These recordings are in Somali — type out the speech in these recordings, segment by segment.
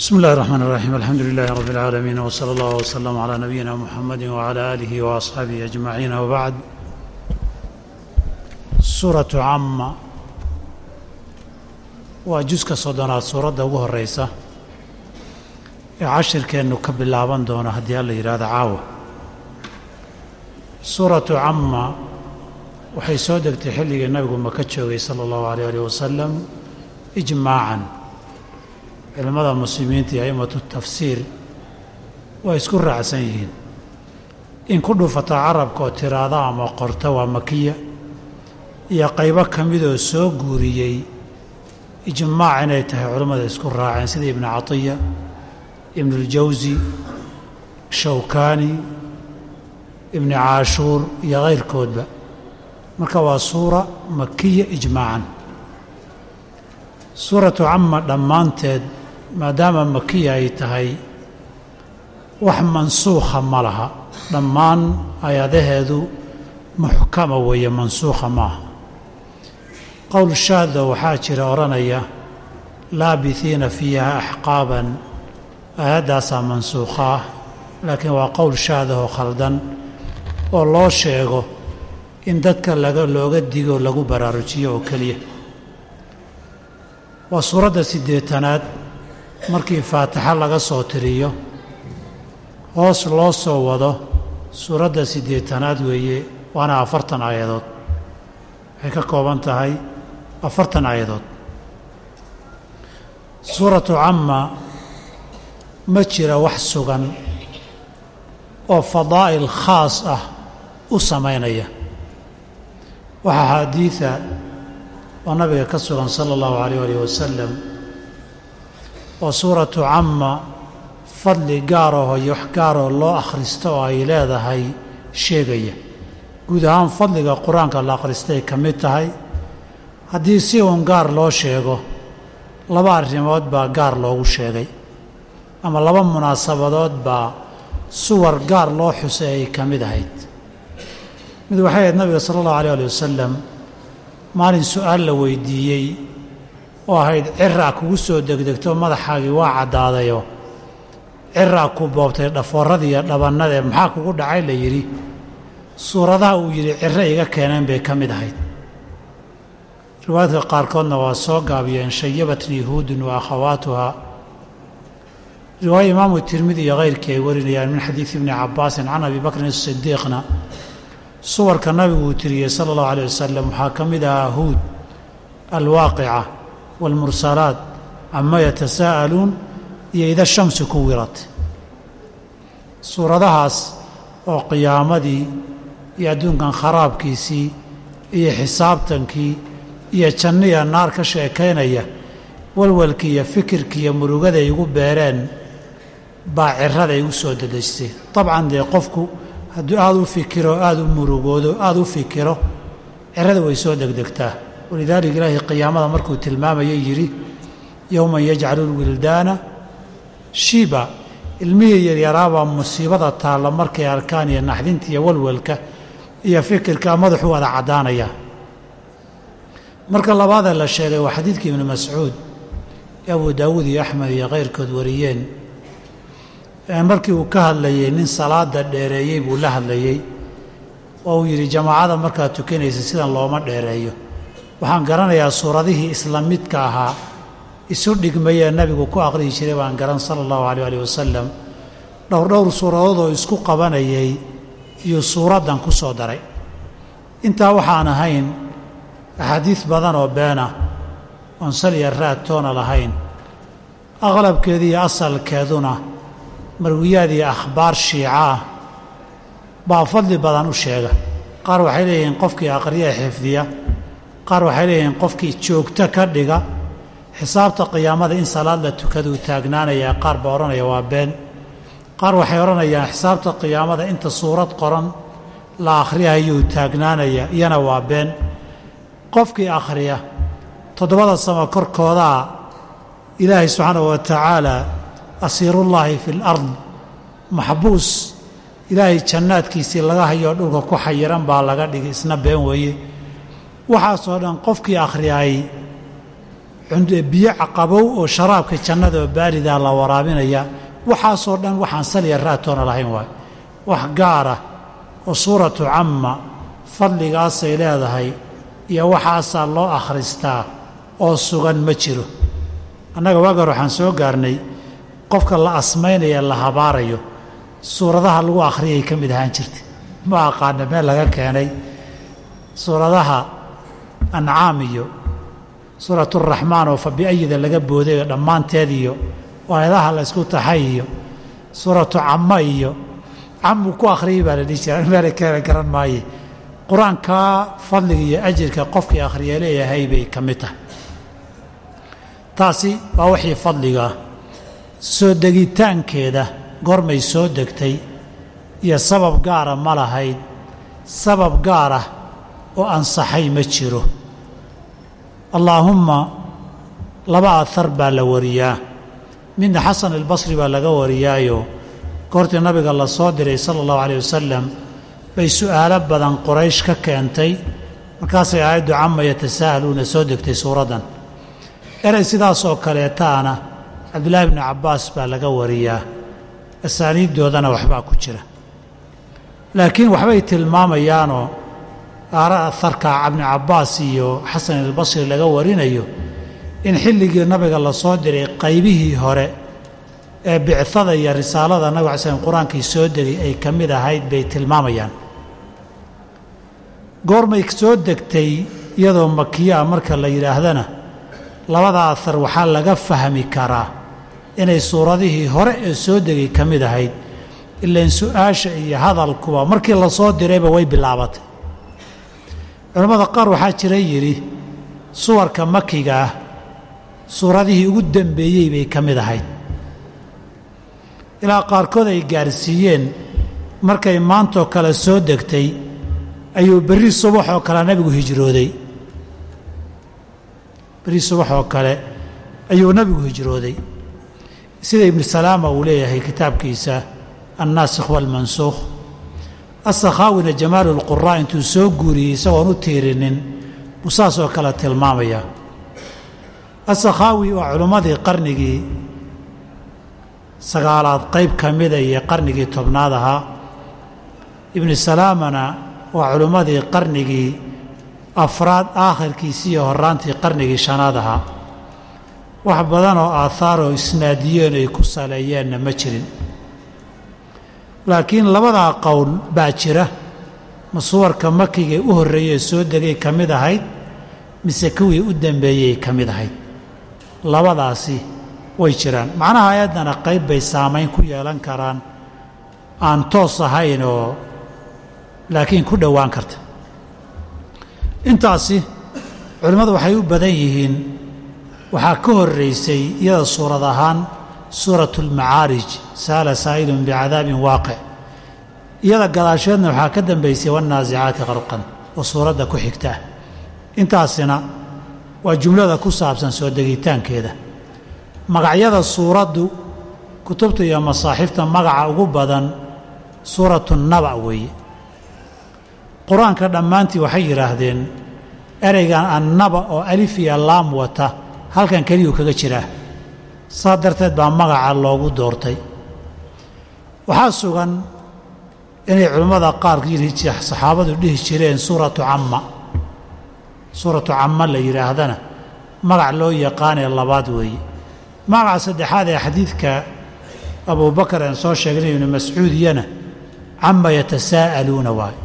bsmi اllahi الرحmn الرaxيim alxamdu lilahi rab اlcaalamiin wslى اllah wslm عlى nabiyina mxamadi wعlى alihi وaصxaabihi aجmaciin wbacd suuratu cama waa juska soddonaad suuradda ugu horeysa ee cashirkeennu ka bilaaban doono haddii alla yidhaahdo caawa suuratu cama waxay soo degtay xilligii nabigu maka joogay salى اllahu alيyh alih wasalam ijmaacan culimmada muslimiinta iyo a'immatu tafsiir waa isku raacsan yihiin. In ku dhufata carabka oo tiraada ama qorta waa makiya iyo qaybo ka midoo soo guuriyey ijmaac inay tahay culimmada isku raaceen sida ibnu catiya ibnuuljawsi shawkaani ibni caashuur iyo kayrkoodba marka waa suura makiya ijmaacan. Suuratu cama dhammaanteed maadaama makiya ay tahay wax mansuukha ma laha. Dhammaan ayadaheedu muxkama weeye mansuukha maaha qowl shaada waxaa jira odhanaya laabihiina fiiha axqaaban. Aayaddaasaa mansuukha ah laakiin waa qowl shaadahoo khaldan oo loo sheego in dadka laga looga digo lagu baraarujiyo oo keliya. Waa suuradda siddeetanaad markii faatixa laga soo tiriyo hoos loo soo wado suuradda siddeetanaad weeye waana afartan aayadood. Waxay ka kooban tahay afartan aayadood. Suuratu cama ma jira wax sugan oo fadaa'il khaas ah u samaynaya. Waxaa xaadiida oo nabiga ka sugan sala allahu alayh alih wasalam oo suuratu cama fadli gaaraho iyo wax gaaroo loo akhristo oo ay leedahay sheegaya. Guud ahaan fadliga qur'aanka la akhristay ka mid tahay haddii si uun gaar loo sheego laba arrimood baa gaar loogu sheegay. Ama laba munaasabadood baa suwar gaar loo xusay ay ka mid ahayd. Mid waxay ahayd nabiga sala allahu alayh ali wasalam maalin su'aal la weydiiyey oo ahayd ciraa kugu soo degdegto madaxaagii waa caddaadayo ciraa ku boobtay dhafoorradii iyo dhabannadee maxaa kugu dhacay? la yidhi. Suuradaha uu yidhi ciro iga keeneen bay ka mid ahayd. Riwaayadka qaarkoodna waa soo gaabiyeen shayabatni yahuudun wa akhawaatuha. Riwaaya imaamu tirmidi iyo kayrkii ay warinayaan min xadiidi ibni cabbaasin can abi bakrin asidiiqna suwarka nabigu uu tiriyey sala allahu aleyh wasalam waxaa ka mid ahaa huud alwaaqica waalmursalaat cama yatasaa'aluun iyo ida shamsi ku wirat suuradahaas oo qiyaamadii iyo adduunkan kharaabkiisii iyo xisaabtankii iyo janniya naar ka sheekaynaya walwalkii iyo fikirkii iyo murugaday igu beereen baa cirada igu soo dadejtay dabcan dee qofku hadduu aada u fikiro aada u murugoodo aada u fikiro cirada way soo degdegtaa walidaalika ilaahay qiyaamada markuu tilmaamayo yidhi yowman yajcalu lwildaana shiiba. Ilmihii yaryaraabaa musiibada taalla markay arkaan iyo naxdinta iyo walwalka iyo fikirka madaxu wada caddaanaya. Marka labaadee la sheegay waa xadiidkii ibnu mascuud ee abu daawuud iyo axmed iyo kayrkood wariyeen. Markii uu ka hadlayey nin salaada dheereeyey buu la hadlayey oo uu yidhi jamaacada markaad tukanaysa sidan looma dheereeyo waxaan garanayaa suuradihii isla midka ahaa. Isu dhigmayee nabigu ku aqrihi jiray baan garan sala allahu alayh alih wasalam dhowr dhowr suuradood oo isku qabanayay iyuu suuraddan ku soo daray. Intaa waxaan ahayn axaadiis badan oo beena oon sal iyo raad toona lahayn aqlabkeedii iyo asalkeeduna marwiyaad iyo akhbaar shiica ah baa fadli badan u sheega. Qaar waxay leeyihiin qofkii aqriya xifdiya qaar waxay leeyihiin qofkii joogto ka dhiga xisaabta qiyaamada in salaad la tukaduu taagnaanayaa qaar baa odhanaya waa been. Qaar waxay odhanayaan xisaabta qiyaamada inta suurad qoran la akhriyayuu taagnaanaya iyana waa been. Qofkii akhriya toddobada samo korkoodaa ilaahay subxaanahu wa tacaala asiirullaahi fi lard maxbuus ilaahay jannaadkiisii laga hayoo dhulka ku xayiran baa laga dhigay isna been weeye waxaasoo dhan qofkii akhriyaay biyo qabow oo sharaabka jannada oo baaridaa la waraabinaya waxaasoo dhan waxaan saliya raatoona lahayn waay. Wax gaara oo suuratu camma fadligaasay leedahay iyo waxaasaa loo akhristaa oo sugan ma jiro. Annaga waagar waxaan soo gaarnay qofka la asmaynaya la habaarayo suuradaha lagu akhriyay ka mid ahaan jirta ma aqaana meel laga keenay. Suuradaha ancaam iyo suuraturaxmaan oo fa biayida laga booday oo dhammaanteed iyo aayadaha la ysku taxay iyo suuratu cammo iyo camu ku akhriyay baa la dhihi jira meel keena garan maaye. Qur'aankaa fadliga iyo ajirka qofkii akhriya leeyahay bay ka mid tahay. Taasi waa wixii fadligaa soo degitaankeeda goormay soo degtay iyo sabab gaara ma lahayd sabab gaarah oo ansaxay ma jiro allaahumma laba ahar baa la wariyaa. Midna xasan albasri baa laga wariyaayo. Goortii nabiga la soo diray sala allahu calayh wasalam bay su'aalo badan qoraysh ka keentay. Markaasay aayaddu cama yatasaa'aluuna soo degtay suuraddan erey sidaasoo kaleetaana cabdillaahi bni cabbaas baa laga wariyaa. Asaaniiddoodana waxbaa ku jira. Laakiin waxbay tilmaamayaanoo aara aharka ibni iyo xasan albasri laga warinayo in xilligii nabiga la soo diray qaybihii hore ee bicada iyo risaalada nabig ala slm qur'aankii soo degay ay ka mid ahayd bay tilmaamayaan. Goormay soo degtay iyadoo makiyaa marka la yidhaahdana labada ahar waxaa laga fahmi karaa inay suuradihii hore ee soo degay ka mid ahayd ilaan su'aasha iyo hadalkuba markii la soo dirayba way bilaabatay culammada qaar waxaa jira yidhi suwarka makiga ah suuradihii ugu dembeeyey bay ka mid ahayd. Ilaa qaarkood ay gaarsiiyeen markay maantoo kale soo degtay ayuu berri subax oo kale nebigu hijrooday. Berri subax oo kale ayuu nebigu hijrooday. Sida ibnu salaama uu leeyahay kitaabkiisa annaasikh waalmansuukh asakhaawina jamaalu lquraa intuu soo guuriyey isagoon u tiirinin buu saas oo kale tilmaamaya. Asakhaawi waa culimmadii qarnigii sagaalaad qayb ka mida iyo qarnigii tobnaad ahaa. Ibnu salaamana waa culimmadii qarnigii afraad aakhirkiisii iyo horaantii qarnigii shanaad ahaa. Wax badan oo aahaaroo isnaadiyeen ay ku saleeyeenna ma jirin laakiin labadaa qowl baa jira. Masuwarka makigee u horreeyee soo degay ka mid ahayd mise kuwii u dambeeyey ka mid ahayd? Labadaasi way jiraan. Macnaha ayaddana qayb bay saamayn ku yeelan karaan. Aan toos ahayn oo laakiin ku dhowaan karta. Intaasi culimmadu waxay u badan yihiin waxaa ka horraysay iyada suurad ahaan suuratu almacaarij sa'ala saa'ilun bicadaabin waaqic iyada gadaasheedna waxaa ka dambaysay wannaasicaati qarqan oo suuradda ku xigta. Intaasina waa jumlada ku saabsan soo degitaankeeda. Magacyada suuraddu kutubta iyo masaaxiifta magaca ugu badan suuratu naba weeye. Qur'aanka dhammaantii waxay yidhaahdeen ereygan annaba oo alif iyo laam wata halkan keliyuu kaga jiraa saa darteed baa magaca loogu doortay. Waxaa sugan inay culimmada qaar saxaabadu dhihi jireen suuratu camma. Suuratu camma la yidhaahdana magac loo yaqaanee labaad weeye. Magaca saddexaad ee xadiidka abubakar aan soo sheegnay ibnu mascuudiyana cama yatasaa'aluuna waay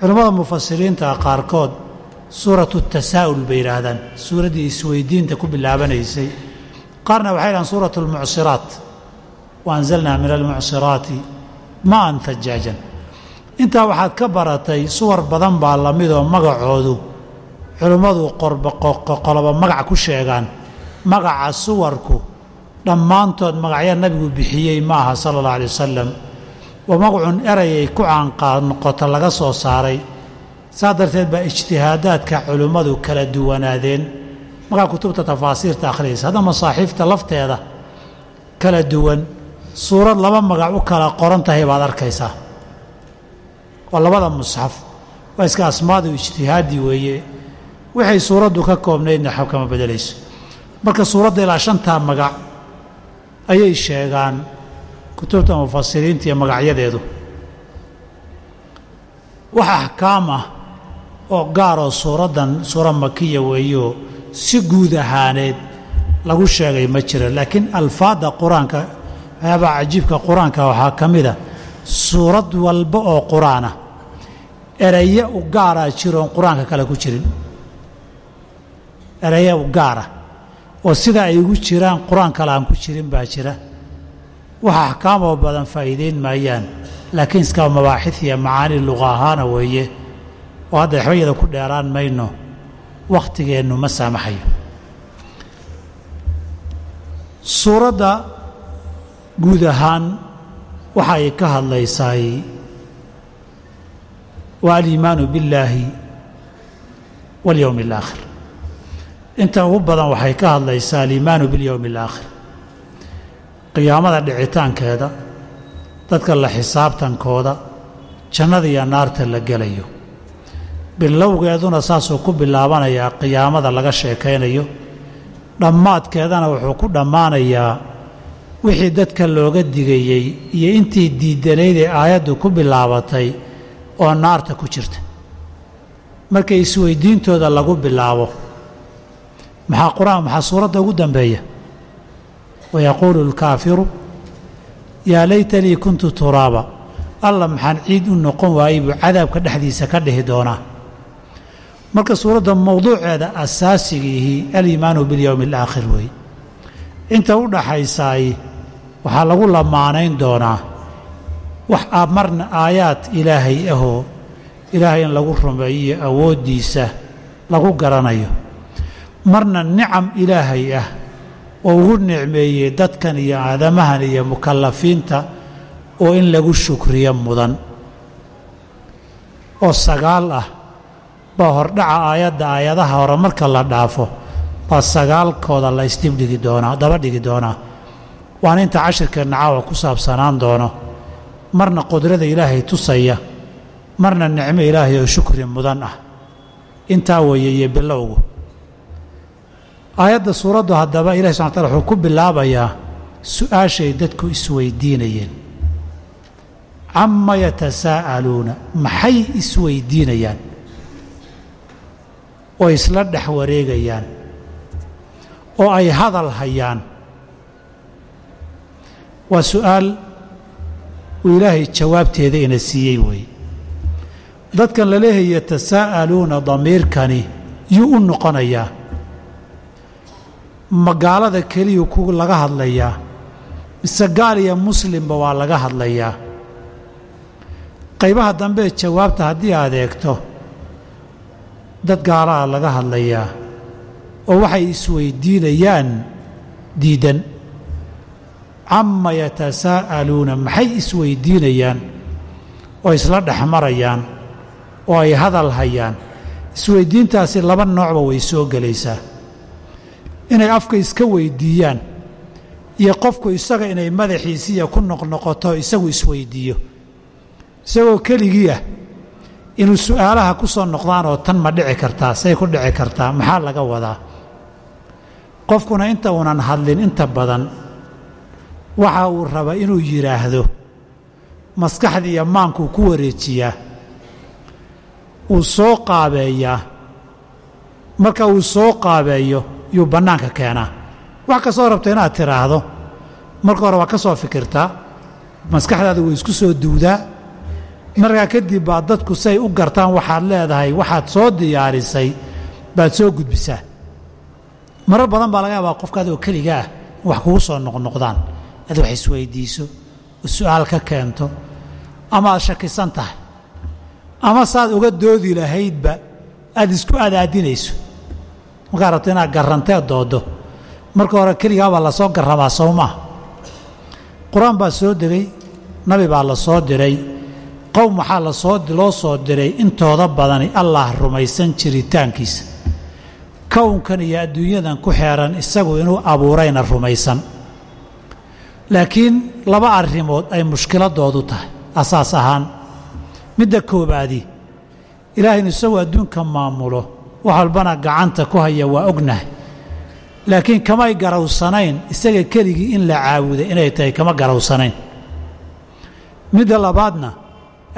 culimmada mufasiriinta qaarkood suuratu tasaa'ul bay yidhaahdaan. Suuraddii isweydiinta ku bilaabanaysay. Qaarna waxay dhahaan suuratu almucsiraat wa anzalnaa min almucsiraati maan hajaajan intaa waxaad ka baratay suwar badan baa la midoo magacoodu culimmadu qoloba magac ku sheegaan. Magaca suwarku dhammaantood magacya nabigu bixiyey ma aha sala allah alay wasalam waa magacun erayay ku caanqaad noqoto laga soo saaray saa darteed baa ijtihaadaadka culimmadu kala duwanaadeen. Markaa kutubta tafaasiirta akhriyaysa hadda masaaxiifta lafteeda kala duwan. Suurad laba magac u kala qoran tahay baad arkaysaa. Waa labada musxaf. Waa iska asmaadu ijtihaadi weeye. Waxay suuraddu ka koobnaydna xab kama bedelayso. Marka suuradda ilaa shantaa magac ayay sheegaan kutubta mufasiriinta iyo magacyadeedu. Wax axkaam ah oo gaaroo suuraddan suura makiya weeyo si guud ahaaneed lagu sheegay ma jiro laakiin alfaadda qur'aanka waxyaabaha cajiibka qur'aanka waxaa ka mida suurad walba oo qur'aan ah eraye u gaaraa jiroon qur'aanka kale ku jirin. Eraye u gaara. Oo sida ay ugu jiraan qur'aan kale aan ku jirin baa jira. Wax axkaamoo badan faa'iideyn maayaan. Laakiin iska mabaaxid iyo macaani luqa ahaana weeye oo hadda waxbayada ku dheeraan mayno wakhtigeennu ma saamaxayo. Suuradda guud ahaan waxa ay ka hadlaysaay waa aliimaanu billaahi walyowmi alaakhir inta ugu badan waxay ka hadlaysaa aliimaanu bilyowmi alaakhir qiyaamada dhicitaankeeda dadka la xisaabtankooda jannada iyo naarta la gelayo bilowgeeduna saasuu ku bilaabanayaa qiyaamada laga sheekaynayo. Dhammaadkeedana wuxuu ku dhammaanayaa wixii dadka looga digayey iyo intii diidanayd ee aayaddu ku bilaabatay oo naarta ku jirta. Markay isweydiintooda lagu bilaabo maxaa qur'aan maxaa suuradda ugu dambeeya? Wayaquulu alkaafiru yaa laytanii kuntu turaaba alla maxaan ciid u noqon waayey buu cadaabka dhexdiisa ka dhihi doonaa marka suuradda mowduuceeda asaasigiihi aliimaanu biاlyowmi alaakhir weeye inta u dhaxaysaay waxaa lagu lamaanayn doonaa wax marna aayaad ilaahay ahoo ilaahay in lagu rumeeyiyo awooddiisa lagu garanayo. Marna nicam ilaahay ah oo ugu nicmeeyey dadkan iyo aadamahan iyo mukallafiinta oo in lagu shukriyo mudan. Oo sagaal ah baa hordhaca aayadda aayadaha hore marka la dhaafo baa sagaalkooda la isdibdhigi doonaa daba dhigi doonaa waana inta cashirkeenna caawa ku saabsanaan doono. Marna qudrada ilaahay tusaya marna nicmo ilaahay oo shukri mudan ah. Intaa weeye iyo bilowgu. Aayadda suuraddu haddaba ilahi subxana tala wuxuu ku bilaabayaa su'aashay dadku isweydiinayeen. Cama yatasaa'aluuna maxay isweydiinayaan oo isla dhex wareegayaan oo ay hadal hayaan. Waa su'aal uu ilaahay jawaabteeda ina siiyey weeye dadkan la leehay yatasaa'aluuna damiirkani yuu u noqonayaa. Magaalada keliyu ku laga hadlayaa mise gaal iyo muslimba waa laga hadlayaa. Qaybaha dambe jawaabta haddii aad eegto dad gaalaha laga hadlayaa oo waxay isweydiinayaan diidan. Cama yatasaa'aluuna maxay isweydiinayaan? Oo isla dhex marayaan oo ay hadal hayaan. Isweydiintaasi laba noocba way soo gelaysaa. Inay afka iska weydiiyaan iyo qofku isaga inay madaxiisiiya ku noqnoqoto isagu isweydiiyo. Isagoo keligii ah inuu su'aalaha ku soo noqdaan oo tan ma dhici kartaa say ku dhici kartaa maxaa laga wadaa? Qofkuna inta uunan hadlin inta badan waxa uu raba inuu yidhaahdo maskaxdii iyo maankuu ku wareejiyaa uu soo qaabeeyaa marka uu soo qaabeeyo yuu bannaanka keenaa. Wax kastoo rabta inaad tidhaahdo marka hore waa ka soo fikirtaa maskaxdaada way isku soo duudaa markaa kadib baad dadku say u gartaan waxaad leedahay waxaad soo diyaarisay baad soo gudbisaa. Marar badan baa laga yaabaa qofka adoo keliga ah wax kugu soo noqnoqdaan. Ad wax isweydiiso su'aal ka keento ama aad shakisan tahay ama saad uga doodi lahaydba aad isku adaadinayso. Markaad rabto inaad garrantee doodo. Marka hore keligaabaa la soo garramaa sowmaa qur'aan baa soo degay nabi baa la soo diray qowm waxaa la soo loo soo diray intooda badani allah rumaysan jiritaankiisa. Kownkan iyo adduunyadan ku xeeran isagu inuu abuurayna rumaysan. Laakiin laba arrimood ay mushkiladoodu tahay. Asaas ahaan midda koobaadi ilaahaynu isagu adduunka maamulo wax walbana gacanta ku haya waa ognahay. Laakiin kamay garawsanayn isaga keligii in la caabuday inay tahay kama garawsanayn midda labaadna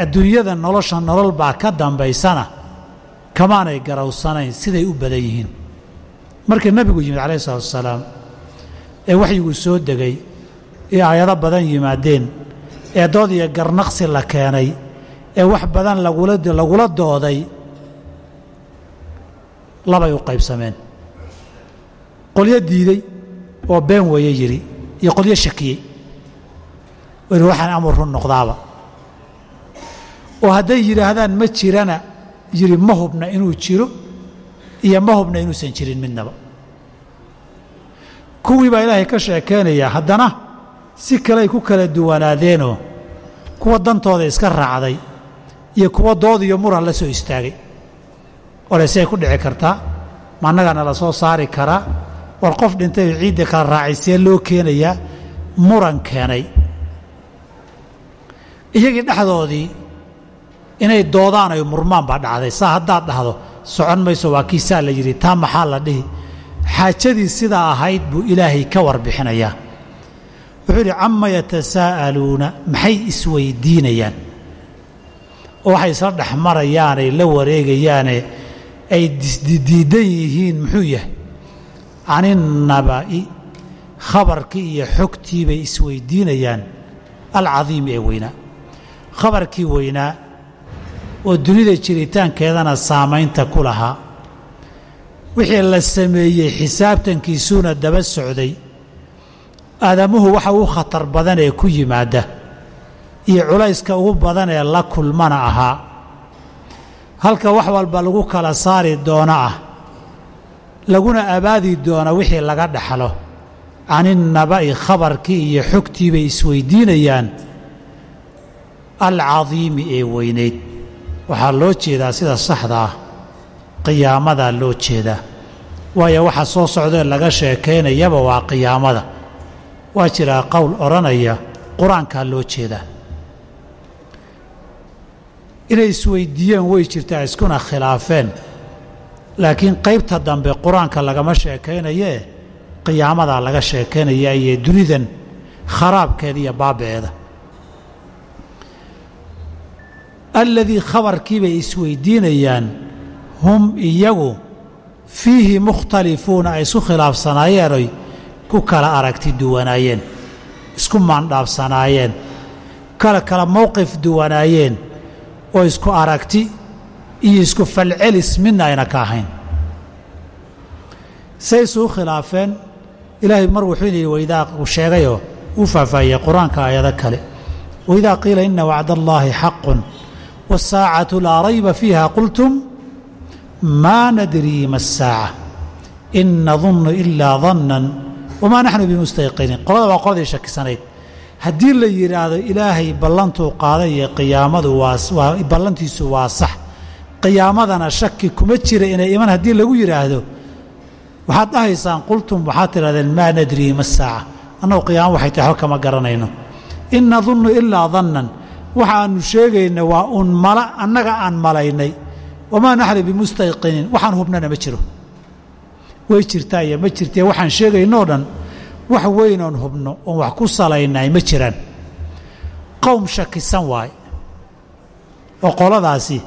adduunyada nolosha nolol baa ka dambaysana kamaanay garawsanayn siday u badan yihiin. Markii nabigu yimid calayhi salatu wasalaam ee waxyiguu soo degay ee aayado badan yimaadeen ee dood iyo garnaqsi la keenay ee wax badan lagula dooday labay u qaybsameen. Qolyo diiday oo been weeye yidhi iyo qolyo shakiyey. Waxaan amur run noqdaaba oo hadday yidhaahdaan ma jirana yidhi ma hubna inuu jiro iyo ma hubna inuusan jirin midnaba. Kuwii baa ilaahay ka sheekeynayaa haddana si kaley ku kala duwanaadeenoo kuwa dantooda iska raacday iyo kuwa dood iyo muran la soo istaagay. Ole siay ku dhici kartaa ma annagana la soo saari karaa war qof dhintay ciidda kala raacay see loo keenayaa muran keenay. Iyagii dhexdoodii inay doodaan ay murmaan baa dhacday. Saa haddaad dhahdo socon mayso waa kii saa la yidhi taa maxaa la dhihi? Xaajadii sidaa ahayd buu ilaahay ka warbixinayaa. Wuxuu yidhi cama yatasaa'aluuna maxay isweydiinayaan? Oo waxay isla dhex marayaanay la wareegayaane ay diidan yihiin muxuu yahay? Caninnaba'i khabarkii iyo xogtii bay isweydiinayaan. Alcadiimi ee weynaa. Khabarkii weynaa oo dunida jiritaankeedana saamaynta ku lahaa. Wixii la sameeyey xisaabtankiisuuna daba socday. Aadamuhu waxa ugu khatar badan ee ku yimaada. Iyo culayska ugu badan ee la kulmana ahaa. Halka wax walba lagu kala saari doono ah. Laguna abaadi doono wixii laga dhaxlo. Caninnaba'i khabarkii iyo xogtii bay isweydiinayaan. Alcadiimi ee weynayd waxaa loo jeedaa sida saxda ah qiyaamadaa loo jeedaa waayo waxa soo socdee laga sheekaynayaba waa qiyaamada. Waa jiraa qowl odhanaya qur'aankaa loo jeedaa inay isweydiiyeen way jirtaa iskuna khilaafeen. Laakiin qaybta dambe qur'aanka lagama sheekaynayee qiyaamadaa laga sheekaynaya iyo dunidan kharaabkeeda iyo baabiceeda alladii khabarkii bay isweydiinayaan hum iyagu fiihi mukhtalifuuna ay isku khilaafsanaayeen oy ku kala aragti duwanaayeen isku maandhaafsanaayeen kala kala mowqif duwanaayeen oo isku aragti iyo isku falcelis midna ayna ka ahayn. Say isuu khilaafeen ilaahay mar wuxuu yidhi waidaa uu sheegayoo uu faahfaahiyey qur'aanka aayado kale. Waidaa qiila ina wacda allaahi xaqun wasaacatu laa rayba fiiha qultum maa nadrii ma asaaca in nadunnu ilaa dannan wamaa naxnu bimustayqiniin qolada waa qoladii shakisanayd haddii la yidhaahdo ilaahay ballantuu qaaday iyo qiyaamadu waa ballantiisu waa sax qiyaamadana shaki kuma jira inay iman haddii lagu yidhaahdo waxaad dhahaysaan qultum waxaad tidhahdeen maa nadrii ma saaca annagu qiyaamo waxay tahay waxba kama garanayno in nadunnu ilaa dannan waxaannu sheegayna waa uun mala annaga aan malaynay. Wamaa naxnu bimustayqiniin waxaan hubnana ma jiro. Way jirtaa iyo ma jirtee waxaan sheegaynoo dhan wax weynoon hubno oon wax ku salaynay ma jiraan. Qowm shakisan waay oo qoladaasi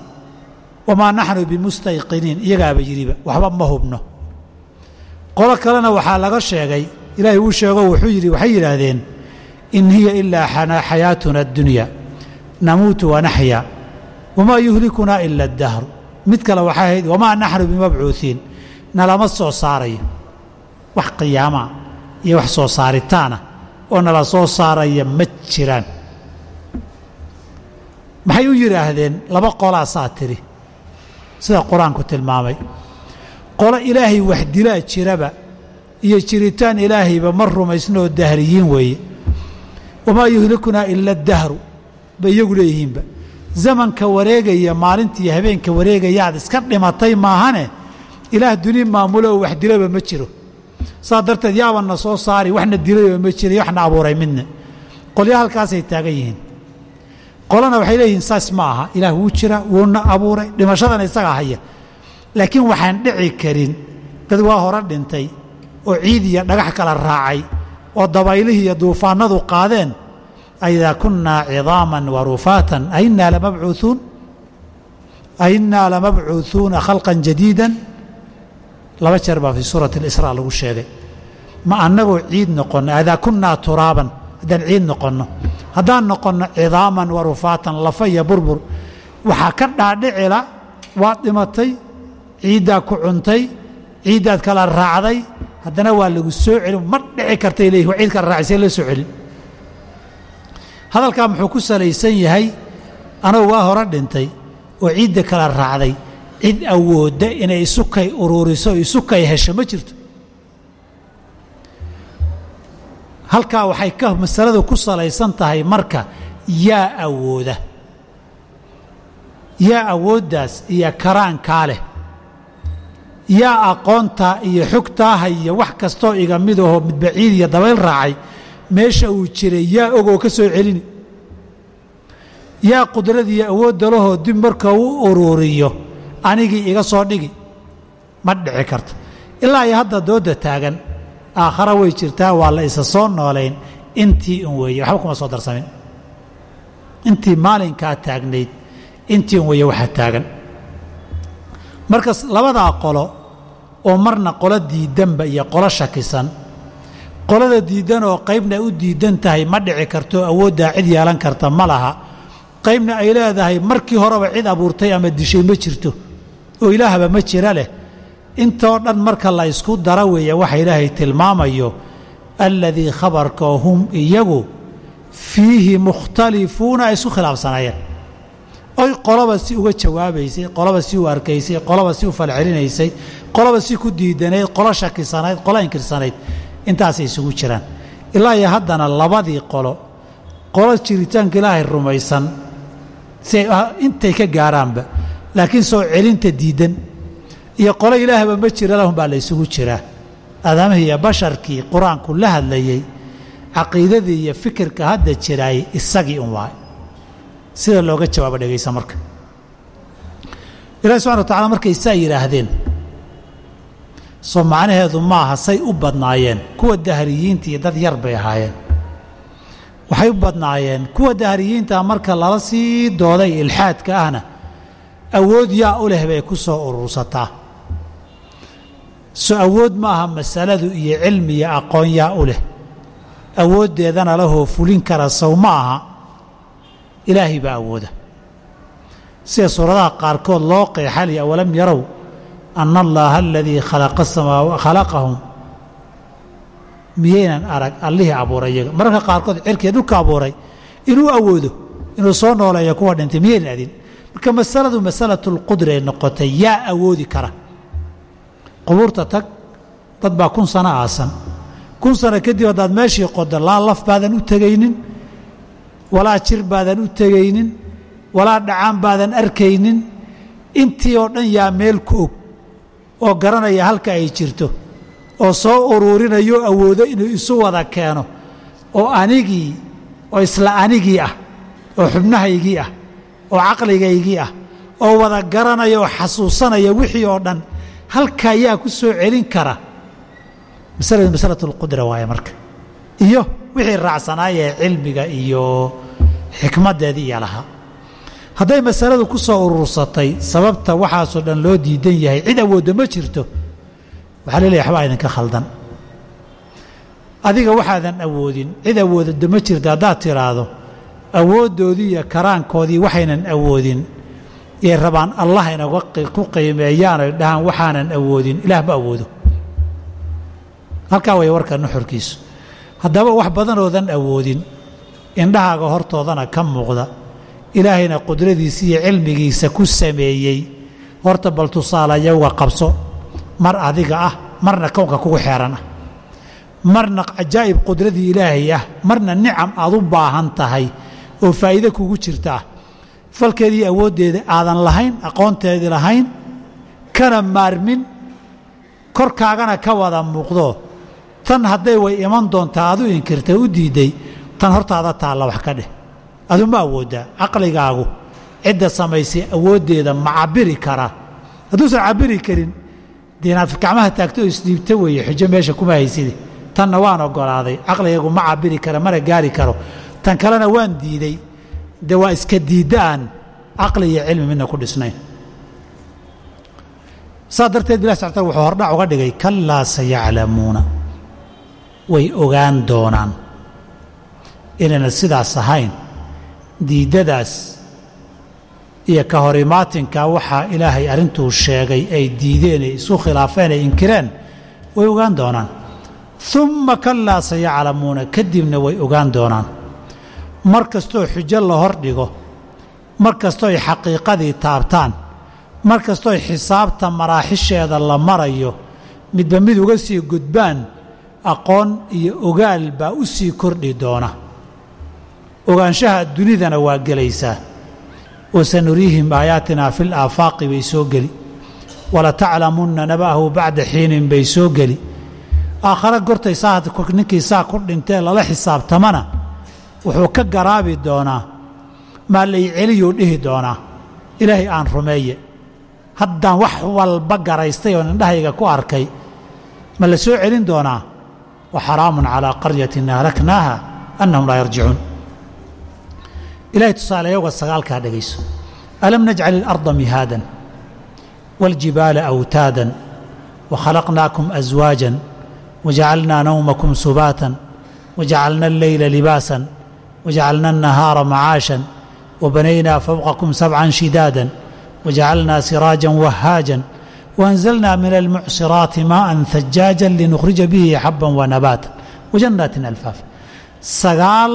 wamaa naxnu bimustayqiniin iyagaaba yidhiba waxba ma hubno. Qolo kalena waxaa laga sheegay ilaahay uu sheego wuxuu yidhi waxay yidhaahdeen in hiya ilaa xayaatuna addunya namuutu wanaxya wamaa yuhlikunaa ila addahru mid kale waxay ahayd wamaa naxnu bimabcuuhiin nalama soo saarayo. Wax qiyaamaa iyo wax soo saaritaana oo nala soo saaraya ma jiraan. Maxay u yidhaahdeen laba qolaasaa tidhi sida qur'aanku tilmaamay. Qolo ilaahay wax dilaa jiraba iyo jiritaan ilaahayba ma rumaysno oo dahriyiin weeye wamaa yuhlikunaa ila dahru bay iyagu leeyihiinba. Zamanka wareegaya maalintii habeenka wareegayaad iska dhimatay maahane? Ilaah duni maamulo oo wax dilaba ma jiro. Saa darteed yaabana soo saari waxna dilayoo ma jira waxna abuuray midna. Qolyo halkaasay taagan yihiin. Qolana waxay leeyihiin saas ma aha. Ilaah wuu jira wuuna abuuray. Dhimashadana isagaa haya. Laakiin waxaan dhici karin dad waa hore dhintay oo ciid iyo dhagax kala raacay oo dabaylihii iyo duufaanadu qaadeen aidaa kunnaa cidaaman wa rufaatan ainnaa lamabcuuuun ainnaa lamabcuuuuna khalqan jadiidan laba jeer baa fii suurati اlisraa lagu sheegay ma annagoo ciid noqonno aidaa kunnaa turaaban haddaan ciid noqonno haddaan noqonno cidaaman wa rufaatan lafa iyo burbur waxaa ka dhaadhicila waad dhimatay ciiddaa ku cuntay ciiddaad kala raacday haddana waa lagu soo celin ma dhici kartay leeyihi waa ciid kala raacisay la soo celin hadalkaa muxuu ku salaysan yahay anoo waa hore dhintay oo ciidda kala raacday. Cid awoodda inay isukay uruuriso isukay hesho ma jirto. Halkaa waxay ka masaladu ku salaysan tahay marka yaa awooda. Yaa awooddaas iyo karaankaa leh. Yaa aqoontaa iyo xogtaaha iyo wax kastoo iga mid ahoo midbaciid iyo dabayl raacay meesha uu jiray yaa ogoo ka soo celini. Yaa qudradiiyo awoodda lahoo dib marka u uruuriyo anigii iga soo dhigi ma dhici karto. Ilaa iyo hadda doodda taagan aakhara way jirtaa waa la isa soo noolayn intii un weeye waxba kuma soo darsamin. Intii maalinkaa taagnayd intii un weeye waxaa taagan. Marka labadaa qolo oo marna qolo diidanba iyo qolo shakisan qolada diidan oo qaybna u diidan tahay ma dhici karto awooddaa cid yeelan karta ma laha. Qaybna ay leedahay markii horeba cid abuurtay ama dishay ma jirto. Oo ilaahba ma jira leh. Intoo dhan marka la ysku dara weeye waxa ilaahay tilmaamayo alladii khabarkoo hum iyagu fiihi mukhtalifuuna ay isku khilaafsanaayeen oy qoloba si uga jawaabaysay qoloba si u arkaysay qoloba si u falcelinaysay qoloba si ku diidanayd qolo shakisanayd qolo inkirsanayd intaasay isugu jiraan. Ilaa iyo haddana labadii qolo qolo jiritaanka ilaahay rumaysan si intay ka gaaraanba laakiin soo celinta diidan. Iyo qolo ilaahba ma jira lahum baa la ysugu jiraa aadamihii iyo basharkii qur'aanku la hadlayey caqiidadii iyo fikirka hadda jiraay isagii un waay. Sida looga jawaabo dhegaysa marka. Ilahi subxana wa tacala markay saa yidhaahdeen soo macnaheedu maaha say u badnaayeen kuwa dahriyiinta iyo dad yar bay ahaayeen. Waxay u badnaayeen kuwa dahriyiinta marka lala sii dooday ilxaadka ahna awood yaa u leh bay ku soo urursataa. So awood ma aha masaladu iyo cilmi iyo aqoon yaa u leh. Awooddeedana lahoo fulin kara sow ma aha ilaahay baa awooda. Sida suuradaha qaarkood loo qeexali awalam yarow ana allaaha aladii khalaqahum miyaynan arag allihii abuuray iyaga mararka qaarkood cirkiiya dhulka abuuray inuu awoodo inuu soo nooleeyo kuwa dhintay miyaynan adin marka masaladu masalatulqudri ay noqotay yaa awoodi kara qubuurta tag dad baa kun sano aasan kun sano kadib haddaad meeshii qodo laa laf baadan u tegaynin walaa jir baadan u tegaynin walaa dhacaan baadan arkaynin intii oo dhan yaa meel ku og oo garanaya halka ay jirto oo soo uruurinayo awoodo inuu isu wada keeno oo anigii oo isla anigii ah oo xubnahaygii ah oo caqligaygii ah oo wada garanaya oo xasuusanaya wixii oo dhan halkaa yaa ku soo celin kara. Masaladu masalatu lqudra waaye marka. Iyo wixii raacsanaayee cilmiga iyo xikmaddeedii iyo lahaa hadday masaladu ku soo urursatay sababta waxaasoo dhan loo diidan yahay cid awoodda ma jirto. Waxaa leleeyahy waxbaa idinka khaldan. Adiga waxaadan awoodin cid awoodada ma jirto haddaad tiraahdo awooddoodii iyo karaankoodii waxaynan awoodin. Yay rabaan allah inaga ku qiimeeyaan dhahaan waxaanan awoodin ilaah ma awoodo. Halkaa way warka nuxurkiisu. Haddaba wax badanoodan awoodin indhahaaga hortoodana ka muuqda ilaahayna qudradiisa iyo cilmigiisa ku sameeyey. Horta bal tusaalayowga qabso. Mar adiga ah marna kownka kugu xeeran ah marna cajaa'ib qudradii ilaahay ah marna nicam aad u baahan tahay oo faa'iide kugu jirta. Ah falkeedii awooddeeda aadan lahayn aqoonteedii lahayn kana maarmin korkaagana ka wada muuqdo. Tan hadday way iman doontaa aad u inkirtay u diidday. Tan hortaada taalla wax ka dheh adu ma awooddaa caqligaagu cidda samaysay awooddeeda ma cabiri kara. Hadduusan cabiri karin dee inaad gacmaha taagto oo isdhiibto weeye xujo meesha kuma hayside tanna waan ogolaaday caqligaygu ma cabiri kara mana gaari karo. Tan kalena waan diiday dee waa iska diidda aan caqli iyo cilmi midna ku dhisnayn. Saas darteed bilah sactal wuxuu hordhac uga dhigay kallaa sayaclamuuna. Way ogaan doonaan. Inayna sidaas ahayn diiddadaas iyo ka hor imaatinka waxaa ilaahay arrintuu sheegay ay diideen ay isu khilaafeen ay inkireen way ogaan doonaan. Umma kallaa sayaclamuuna kadibna way ogaan doonaan. Mar kastoo xujo la hor dhigo mar kastoo ay xaqiiqadii taabtaan mar kastoo ay xisaabta maraaxisheeda la marayo midba mid uga sii gudbaan aqoon iyo ogaal baa u sii kordhi doona ogaanshaha dunidana waa gelaysaa. Wasanuriihim aayaatinaa fi laafaaqi bay soo geli. Walataclamunna naba'ahu bacda xiinin bay soo geli. Aakhare gortay ninkii saa ku dhintee lala xisaabtamana wuxuu ka garaabi doonaa maa lay celiyuu dhihi doonaa ilaahay aan rumeeye. Haddaan wax walba garaystay oo indhahayga ku arkay ma la soo celin doonaa? Wa xaraamun calaa qaryatin ahlaknaaha annahum laa yarjicuun ilahay tusaaleeyoga sagaalkaa dhegayso alam najcal ilarda mihaadan wاljibaala awtaada wakhalaqnaakum aswaaja wajacalnaa nawmakum subaatan wajacalna alleyla libaasan wajacalna annahaara macaashan wabanaynaa fawqakum sabcan shidaada wajacalnaa siraajan wahaajan waanzalna min almucsiraati maaan hajaajan linukhrija bihi xaban wanabaatan wajanaatin alfaaf. Sagaal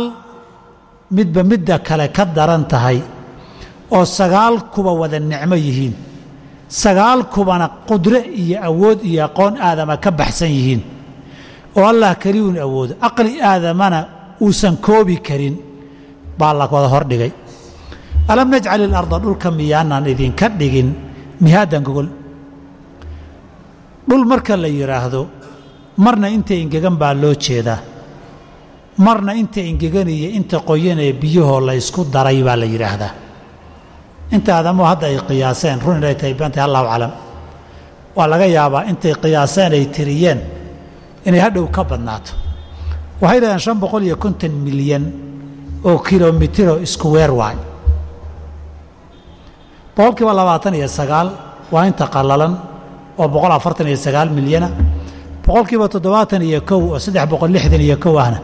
midba midda kale ka daran tahay oo sagaal kuba wada nicmo yihiin. Sagaal kubana qudre iyo awood iyo aqoon aadama ka baxsan yihiin. Oo allah keliyuun awoodo aqli aadamana uusan koobi karin baa la wada hordhigay alam najcal ilarda dhulka miyaanaan idinka dhigin mihaadan gogol. Dhul marka la yidhaahdo marna inta ingegan baa loo jeedaa marna inta ingegan iyo inta qoyanee biyahoo la ysku daray baa la yidhaahdaa. Inta aadamuhu hadda ay qiyaaseen run inay tahay bantay allahu aclam. Waa laga yaabaa intay qiyaaseen ay tiriyeen inay hadhow ka badnaato. Waxay dhahdeen shan boqol iyo konton milyan oo kilomitiro isku weer waay. Boqolkiiba labaatan iyo sagaal waa inta qallalan oo boqol afartan iyo sagaal milyana. Boqolkiiba toddobaatan iyo kow oo saddex boqol lixdan iyo kow ahna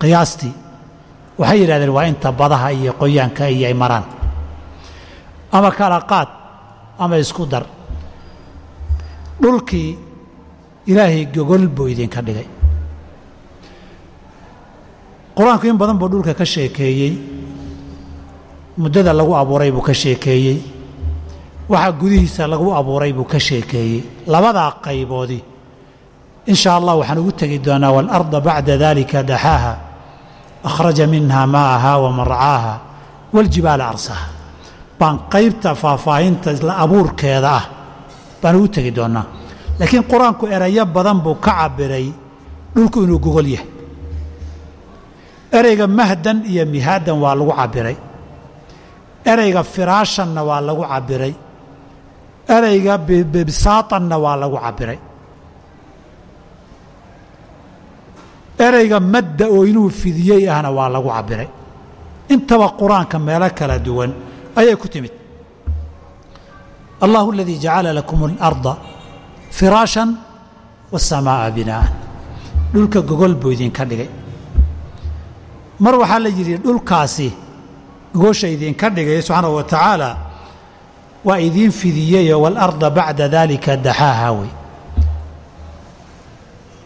qiyaastii waxay yidhahdeen waa inta badaha iyo qoyaanka iyo ay maraan. Ama kala qaad ama isku dar. Dhulkii ilaahay gogol buu idinka dhigay. Qur'aanku in badan buu dhulka ka sheekeeyey. Muddada lagu abuuray buu ka sheekeeyey. Waxa gudihiisa lagu abuuray buu ka sheekeeyey. Labadaa qayboodii in shaa allah waxaan ugu tegi doonaa waalarda bacda dalika daxaaha akhraja minha maa'aha wa marcaaha waljibaala arsaha baan qaybta faahfaahinta isla abuurkeeda ah baan ugu tegi doonnaa laakiin qur'aanku erayo badan buu ka cabiray dhulku inuu gogol yahay ereyga mahdan iyo mihaadan waa lagu cabiray ereyga firaashanna waa lagu cabiray ereyga bibsaatanna waa lagu cabiray erayga madda oo inuu fidiyey ahna waa lagu cabbiray. Intaba qur'aanka meelo kala duwan ayay ku timid. Allahu aladii jacala lakum alarda firaashan wasamaa'a binaan. Dhulka gogol buu idinka dhigay. Mar waxaa la yidhi dhulkaasi gogosha idinka dhigay subxaana wa tacaala waa idiin fidiyeyoo walarda bacda dalika daxaaha wey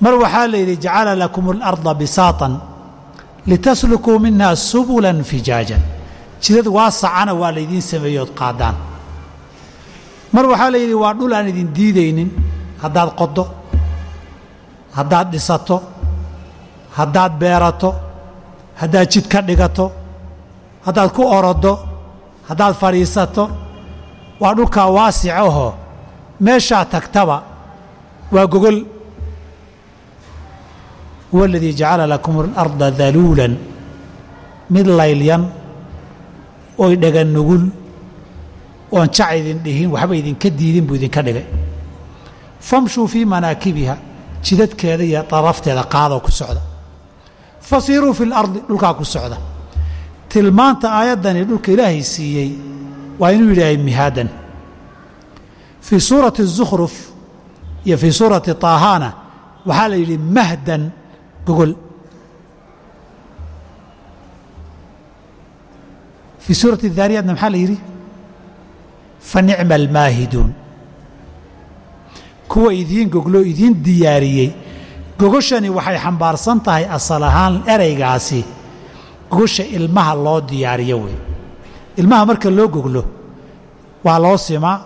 mar waxaa la yidhi jacala lakum اlarda bisaatan litaslukuu minha subula fijaajan. Jidad waasacana waa laydiin sameeyey ood qaadaan. Mar waxaa la yidhi waa dhul aan idin diidaynin haddaad qodo haddaad dhisato haddaad beerato haddaad jid ka dhigato haddaad ku orodo haddaad fadhiisato waa dhulkaa waasicahoo meeshaa tagtaba waa gogol huwa aladii jacala lakum اlarda daluulan mid laylyan oy dhagan nugul oon jac idin dhihin waxba idinka diidin buu idinka dhigay famshuu fii manaakibiha jidadkeeda iyo darafteeda qaadoo ku socda fasiiruu fi lardi dhulkaa ku socda tilmaanta aayaddani dhulka ilaahay siiyey waa inuu yidhaahay mihaadan fii suurati الzukhruf iyo fii suurati طaahana waxaa la yidhi mahdan gogol fii suurati daariyaatna maxaa la yidhi fa nicma almaahiduun kuwa idiin goglo idiin diyaariyey gogoshani waxay xambaarsan tahay asal ahaan ereygaasi gogosha ilmaha loo diyaariyo wey ilmaha marka loo goglo waa loo simaa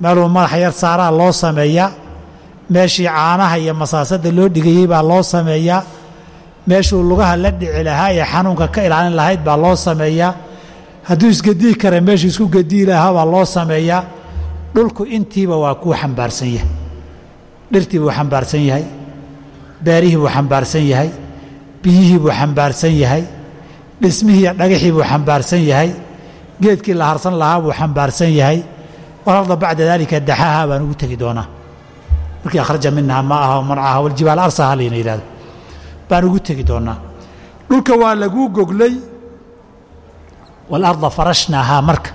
meeluu madaxa yar saaraa loo sameeyaa meeshii caanaha iyo masaasada loo dhigayey baa loo sameeyaa. Meeshuu lugaha la dhici lahaa ee xanuunka ka ilaalin lahayd baa loo sameeyaa. Hadduu isgedii kara meeshuu isku gedii lahaa baa loo sameeyaa. Dhulku intiiba waa kuu xambaarsan yahay. Dhirtii buu xambaarsan yahay. Beerihii buu xambaarsan yahay. Biyihii buu xambaarsan yahay. Dhismihii iyo dhagaxii buu xambaarsan yahay. Geedkii la harsan lahaa buu xambaarsan yahay. Walarda bacda daalika daxaaha baan ugu tegi doonaa markii akhraja minhaa maa'aha wa marcaha waljibaal arsaha layna yidhahdo baan ugu tegi doonaa dhulka waa laguu goglay waalarda farashnaahaa marka.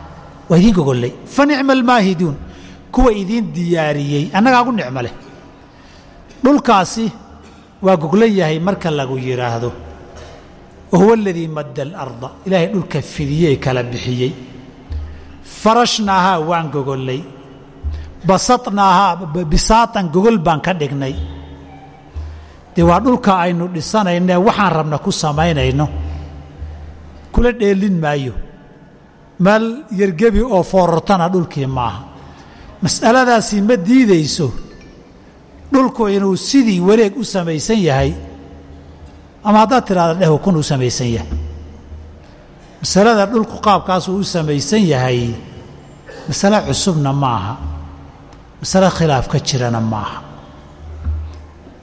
Waa idiin gogollay. Fa almaahiduun kuwa idiin diyaariyey annagaa gu nicmo leh. Dhulkaasi waa goglan yahay marka lagu yidhaahdo wa aladii madda alarda ilaahay dhulka fidiyey kala bixiyey. Farashnaahaa waan gogollay basatnaahaa bisaatan gogol baan ka dhignay. Dee waa dhulka aynu dhisanaynae waxaan rabna ku samaynayno. Kula dheelin maayo. Meel yargebi oo foorartana dhulkii maaha. Mas'aladaasi ma diidayso. Dhulku inuu sidii wareeg u samaysan yahay ama haddaad tidhahda dhehu kun u samaysan yahay. Masalada dhulku qaabkaasuu u samaysan yahay masale cusubna ma aha masale khilaaf ka jirana ma aha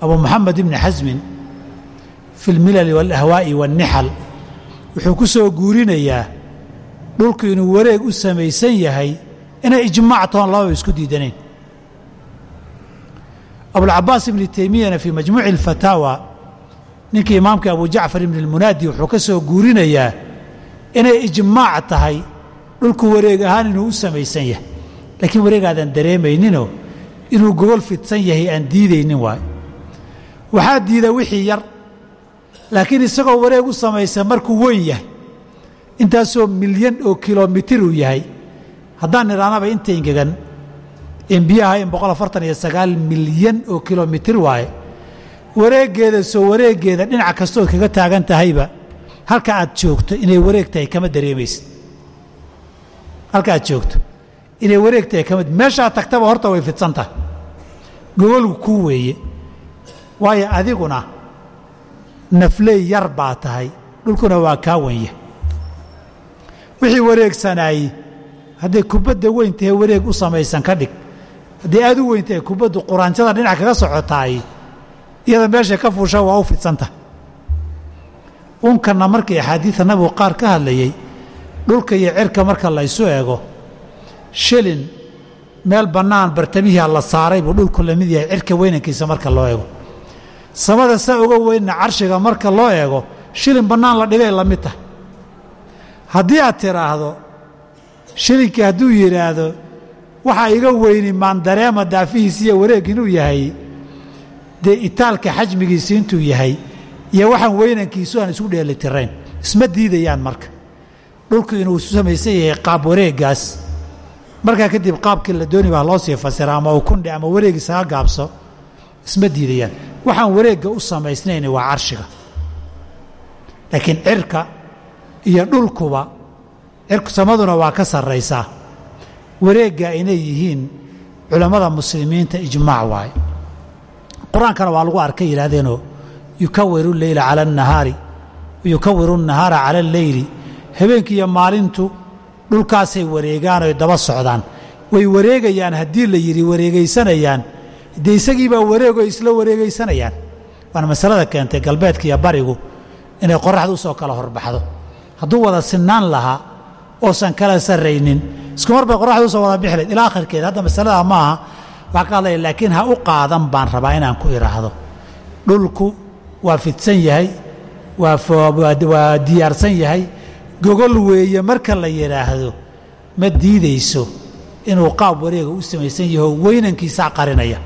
abu moxamed ibni xasmin fi lmilali waalahwaa'i waannixal wuxuu ku soo guurinayaa dhulku inuu wareeg u samaysan yahay inay ijmaac toon lababa isku diidanayn. Abulcabaas ibni teymiyana fii majmuuci alfataawa ninkii imaamkii abu jacfar ibni almunaadi wuxuu ka soo guurinayaa inay ijmaac tahay dhulku wareeg ahaan inuu u samaysan yahay laakiin wareegaadan dareemayninoo inuu gogol fidsan yahay aan diidaynin waayo waxaa diida wixii yar laakiin isagoo wareeg u samaysan markuu weyn yahay intaasoo milyan oo kilomitir uu yahay. Haddaan idhaanaba inta ingegan in biyaha in boqol afartan iyo sagaal milyan oo kilomitir waaye. Wareeggeeda soo wareeggeeda dhinac kastood kaga taagan tahayba halka aad joogto inay wareeg tahay kama dareemaysid. Halka aad joogto inay wareeg tahay kama meeshaad tagtaba horta way fidsan tahay gogolgu kuu weeye. Waayo adiguna nafley yar baa tahay dhulkuna waa kaa wenya wixii wareegsanaayey hadday kubadda weyn tahay wareeg u samaysan ka dhig. Haddii aad u weyn tahay kubaddu quraanjada dhinac kaga socotaay iyada meeshay ka fuusha waa u fidsanta unkanna markii axaadiida nabigu qaar ka hadlayey dhulka iyo cirka marka laysu eego shilin meel bannaan bartamihia la saaray buu dhulku la mid yahay cirka weynankiisa marka loo eego. Samada saa uga weynna carshiga marka loo eego shilin bannaan la dhigay la mid haddii aad tidhaahdo shilinkii hadduu yidhaahdo waxaa iga weyni maandareema daafihiisi iyo wareeg inuu yahay dee itaalka xajmigiisi intuu yahay iyo waxaan weynankiisu aan isku dheelitirayn isma diidayaan marka. Dhulku inuu samaysan yahay qaab wareeggaas markaa kadib qaabkii la dooni baa loo sii fasira ama ukundhe ama wareeg isaga gaabso isma diidayaan. Waxaan wareegga u samaysnayn waa carshiga. Laakiin cirka iyo dhulkuba cirku samaduna waa ka sarraysaa. Wareegga inay yihiin culammada muslimiinta ijmaac waaye qur'aankana waa lagu arkay yidhaahdeenoo yukawiru leyla cala annahaari yukawiru annahaara cala alleyli habeenkii iyo maalintu dhulkaasay wareegaan oy daba socdaan. Way wareegayaan haddii la yidhi wareegaysanayaan dee isagiibaa wareegoo isla wareegaysanayaan. Waana masalada keentay galbeedka iyo barigu inay qoraxda u soo kala horbaxdo. Hadduu wada sinaan lahaa oosan kala sarraynin isku mar bay qoraxda u soo wada bixi layd ilaa akhirkeeda hadda masaladaa ma aha waxaa ka hadlaya laakiin ha u qaadan baan rabaa inaan ku idhaahdo dhulku waa fidsan yahay waa diyaarsan yahay gogol weeye marka la yidhaahdo ma diidayso inuu qaab wareega u samaysan yaho weynankiisaa qarinaya.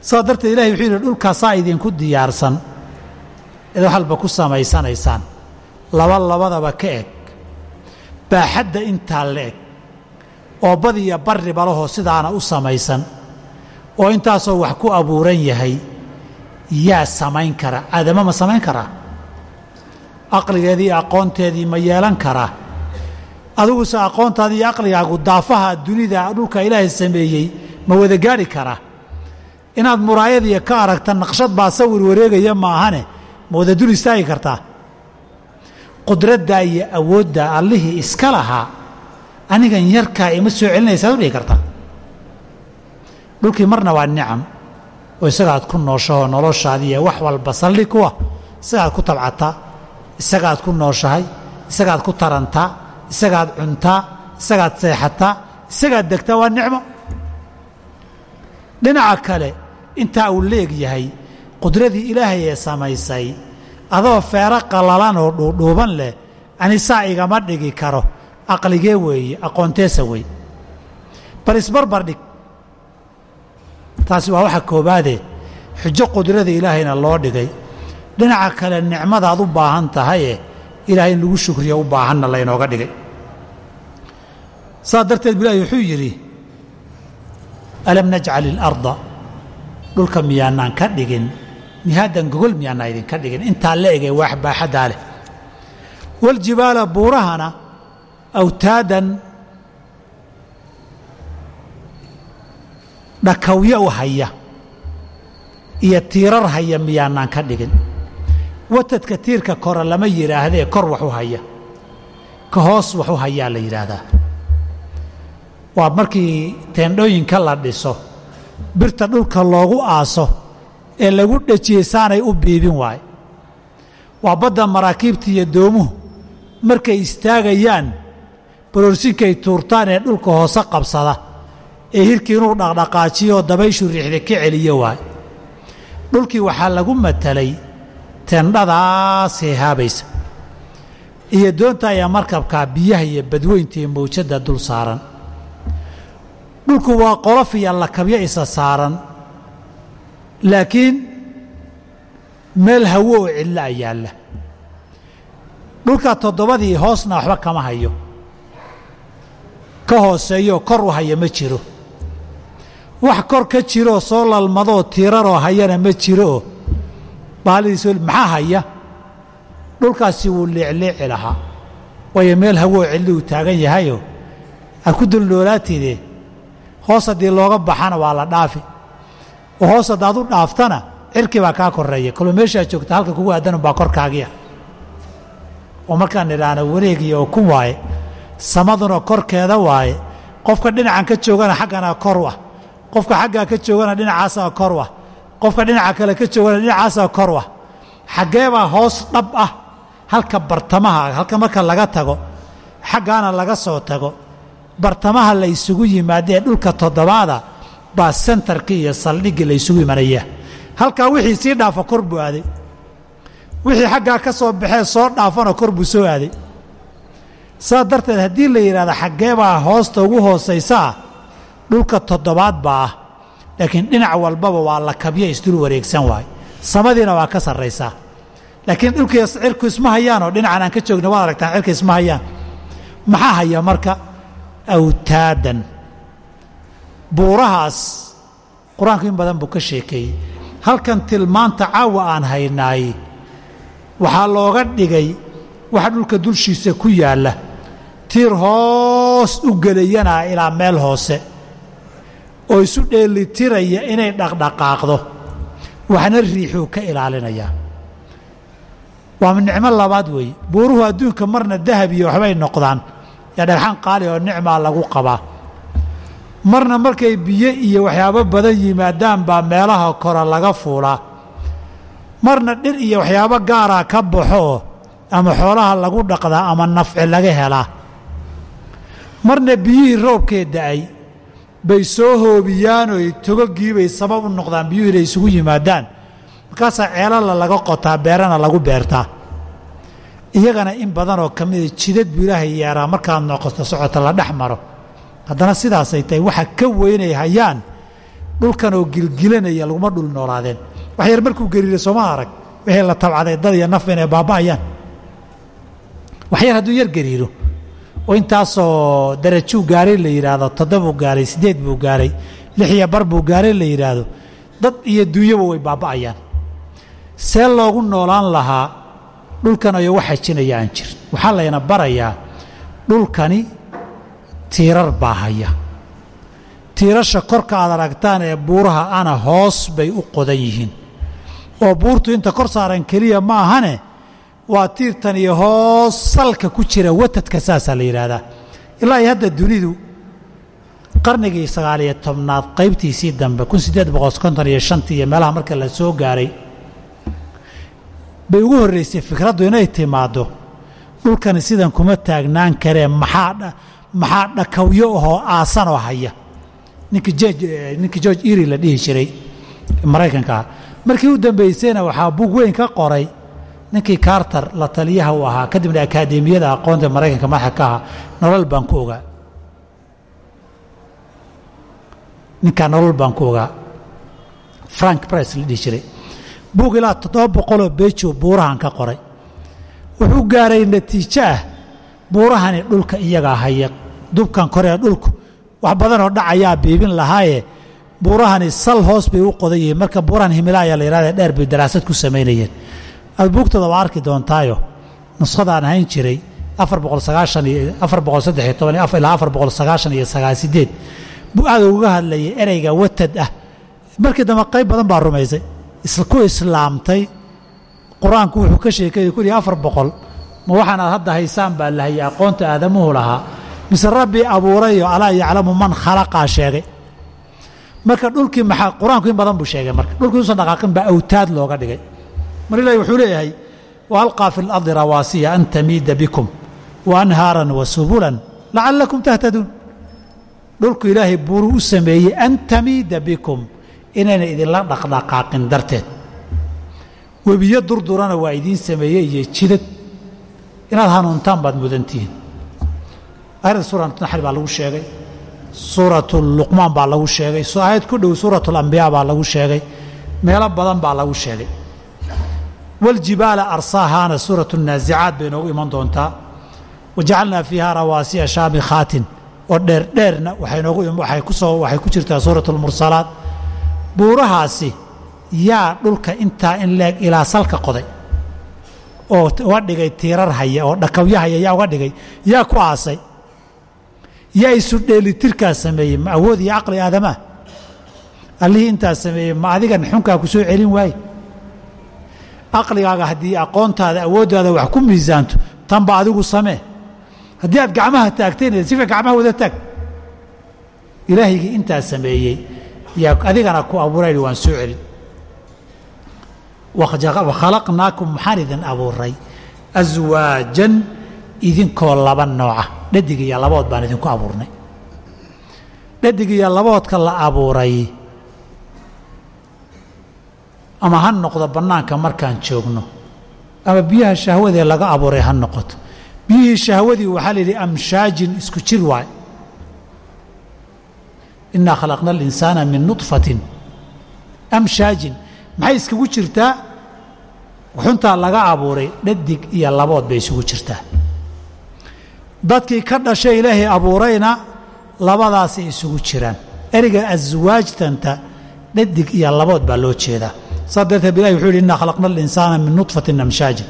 Saa darteed ilahay wuxuu yidhi dhulkaasaa idinku diyaarsan. Id wax walba ku samaysanaysaan laba labadaba ka eg. Baaxadda intaa la eg. Oo badiya barri balahoo sidaana u samaysan. Oo intaasoo wax ku abuuran yahay. Yaa samayn kara. Aadama ma samayn karaa aqligeedii iyo aqoonteedii ma yeelan karaa adiguse aqoontaadii iyo aqligaagu daafaha dunida dhulka ilaahay sameeyey ma wada gaadhi karaa inaad muraayadiiyo ka aragta naqshad baa sawir wareegaya maahane ma wada dul istaagi kartaa qudraddaa iyo awoodda allihii iska lahaa anigan yarkaa ima soo celinaysaad u dhihi kartaa dhulkii marna waa nicam oo isagaad ku nooshahoo noloshaadiiyo wax walba saldhig kuwa isagaad ku tabcataa isagaad ku nooshahay isagaad ku tarantaa isagaad cuntaa isagaad seexataa isagaad degtaa waa nicmo. Dhinaca kale intaa uu leeg yahay qudradii ilaahay ee samaysay adoo feero qallalan oo dhuudhuuban leh anisaa igama dhigi karo. Aqligee weeye aqoonteesa wey. Bal isbarbar dhig. Taasi waa waxa koobaadee xujo qudrada ilaahayna loo dhigay dhinaca kale nicmadaad u baahan tahaye ilaahay in lagu shukriyo u baahanna laynooga dhigay. Saas darteed bu ilahi wuxuu yidhi alam najcal ilarda dhulka miyaanaan ka dhigin mihaadan gogol miyaanaa idinka dhigin? Intaa la egee waax baaxaddaa leh. Waljibaala buurahana awtaadan dhakawyo u haya iyo tiirar haya miyaanaan ka dhigin watadka tiirka kore lama yidhaahdee kor wax u haya. Ka hoos wax u hayaa la yidhaahdaa. Waa markii teendhooyinka la dhiso birta dhulka loogu aaso ee lagu dhejiyey saanay u biibin waaye waa badda maraakiibta iyo doomuhu markay istaagayaan baroorsinkay tuurtaan ee dhulka hoose qabsada ee hirkii inuu dhaqdhaqaajiyooo dabayshu riixda ka celiyo waaye dhulkii waxaa lagu matalay teendhadaas heehaabaysa iyo doonta ayaa markabkaa biyaha iyo badweynta iyo mawjadda dul saaran. Dhulku waa qolof iyo lakabyo isa saaran. Laakiin meel hawo oo cidlo a yaalla dhulka toddobadii hoosna waxba kama hayo. Ka hooseeyoo kor u haya ma jiro. Wax kor ka jiroo soo lalmadoo tiiraroo hayana ma jirooo baalidiis maxaa haya? Dhulkaasi wuu leecleeci lahaa. Waayo meel hawoo cidli uu taagan yahayoo ha ku dulnoolaatide hoos haddii looga baxana waa la dhaafi. Oo hoos haddaad u dhaaftana cirkii baa kaa koreeya kaloo meeshaad joogta halka kugu aadanun baa korkaagiya oo markaan idhaahna wareegiya oo kun waaye samaduna korkeeda waaye qofka dhinacan ka joogana xaggana kor u ah. Qofka xaggaa ka joogana dhinacaasaa kor u ah qofka dhinaca kale ka joogana dhinacaasaa kor u ah xaggeebaa hoos dhab ah halka bartamaha halka marka laga tago xaggaana laga soo tago bartamaha la isugu yimaadee dhulka toddobaada baa sentarkii iyo saldhiggii la isugu imanaya halkaa wixii sii dhaafa kor buu aaday. Wixii xaggaa ka soo baxee soo dhaafana kor buu soo aaday. Saas darteed haddii la yidhahdo xaggeebaa hoosta ugu hoosaysaa dhulka toddobaad baa ah laakiin dhinac walbaba waa la kabyo isdul wareegsan waay. Samadiina waa ka sarraysaa laakiin dhulkii cirku isma hayaanoo dhinacan aan ka joogna waad aragtaan cirka isma hayaan. Maxaa haya marka? Awtaadan. Buurahaas qur'aanku in badan buu ka sheekeeyey halkan tilmaanta caawa aan haynaay waxaa looga dhigay waxa dhulka dulshiisa ku yaalla. Tiir hoos u gelayanaa ilaa meel hoose oo isu dheelitiraya inay dhaqdhaqaaqdo. Waxna riixuu ka ilaalinayaa waa nicmo labaad weeye buuruhu adduunka marna dahab iyo waxbay noqdaan. Yaa dhagxan qaali oo nicmaa lagu qabaa. Marna markay biyo iyo waxyaabo badan yimaadaan baa meelaha kore laga fuulaa. Marna dhir iyo waxyaabo gaaraa ka baxoo ama xoolaha lagu dhaqdaa ama nafci laga helaa. Marna biyihii roobkee da'ay bay soo hoobiyaan oy togogiibay sabab u noqdaan biyuhu inay isugu yimaadaan. Markaasaa ceelala laga qotaa beerana lagu beertaa iyagana in badanoo ka mida jidad buu ilaahay yeeraa markaad noqoto socota la dhex maro. Haddana sidaasay tahay waxa ka weynay hayaan dhulkan oo gilgilanaya laguma dhul noolaadeen. Wax yar markuu gariira sooma arag wixii la tabcaday dad iyo naf inay baaba'ayaan. Wax yar hadduu yar gariiro oo intaasoo darajuu gaaray la yidhaahdo toddobuu gaaray siddeed buu gaaray lix iyo bar buu gaaray la yidhaahdo dad iyo duunyaba way baaba'ayaan. See loogu noolaan lahaa dhulkan ayo wax xajinaya aan jirin. Waxaa layna barayaa dhulkani tiirar baa haya. Tiirasha korka aad aragtaan ee buuraha ana hoos bay u qodan yihiin. Oo buurtu inta kor saaran keliya ma ahane waa tiirtan iyo hoos salka ku jira watadka saasaa la yidhaahdaa. Ilaa iyo hadda dunidu qarnigii sagaaliyo tobnaad qaybtiisii dambe kun siddeed boqol konton iyo shantii iyo meelaha marka la soo gaaray bay ugu horraysay fikraddu inay timaaddo dhulkani sidan kuma taagnaan karee maxaa maxaa dhakawyo ahoo aasanoo haya? Ninkii george ninkii george eri la dhihi jiray maraykankaa markii u dambaysayna waxaa bug weyn ka qoray ninkii carter la taliyaha uu ahaa kadibna akaademiyada aqoonta maraykanka madaxa nolol baan ku ogaa. Ninkaa nolol baan ku ogaa. Frank price la dhihi jiray. Bug ilaa toddoba boqoloo beejo buurahan ka qoray. Wuxuu gaaray natiijo ah buurahani dhulka iyagaa haya dubkan koree dhulku wax badanoo dhacayaa biibin lahaaye. Buurahani sal hoos bay u qodan yihiin marka buurahan himilaaya la yidhahda dheer bay daraasad ku samaynayeen aad buugtooda waa arki doontaayo. Nuskhadaan ahayn jiray aad uga hadlayay ereyga watad ah. Markii dambe qayb badan baa rumaysay. Ku islaamtay. Qur'aanku wuxuu ka sheekayay kun iyo afar boqol ma waxaan aad hadda haysaan? baa la hayay. Aqoonta aadamuhu lahaa. Mise rabbi abuurayo alaa yaclamu man khalaqaa? sheegay. Marka dhulkii maxaa qur'aanku in badan buu sheegay marka. Dhulkii usan dhaqaaqin baa awtaad looga dhigay mar ilahi wuxuu leeyahay wa alqaa fi اlardi rawaasiya an tamiida bikum wa anhaaran wa subulan lacallakum tahtaduun dhulku ilaahay buuruu u sameeyey an tamiida bikum inayna idinla dhaqdhaqaaqin darteed. Webiyo durdurana waa idiin sameeyey iyo jidad inaad hanuuntaan baad mudantihiin aayadda suurat naxl baa lagu sheegay suuratu luqmaan baa lagu sheegay aayad ku dhow suuratu alambiyaa baa lagu sheegay meelo badan baa lagu sheegay waljibaala arsaahaana suuratu naasicaad bay noogu iman doontaa wajacalnaa fiiha rawaasiya shaamikhaatin oo dheerdheerna waxay ku jirtaa suuratu lmursalaat buurahaasi yaa dhulka intaa in leeg ilaa salka qoday oo uga dhigay tiirar haya oo dhakawyo haya yaa uga dhigay yaa ku aasay yaa isu dheelitirkaa sameeyey ma awood iyo caqli aadamaa allihii intaa sameeyey ma adigan xunkaa ku soo celin waaye caqligaaga haddii aqoontaada awooddaada wax ku miisaanto tanba adigu samee. Haddii aad gacmaha taagtayna sifa gacmaha wada taag. Ilaahaygii intaa sameeyey. Yaa adigana ku abuuray waan soo celin. Wakhalaqnaakum maxaan idin abuuray. Aswaajan idinkoo laba nooca. Dhadig labood baan idinku abuurnay. Dhadig laboodka la abuuray ama ha noqdo bannaanka markaan joogno. Ama biyaha shahwadee laga abuuray ha noqoto. Biyihii shahwadii waxaa la yidhi amshaajin isku jir waay. Inaa khalaqna alinsaana min nudfatin amshaajin maxay iskugu jirtaa? Xuntaa laga abuuray dhadig iyo labood bay isugu jirtaa. Dadkii ka dhashay ilaahay abuurayna labadaasay isugu jiraan. Ereyga aswaajtanta dhadig iyo labood baa loo jeedaa saa darteed ilahi wuxuu yidhi innaa khalaqna alinsaana min nudfatin amshaajin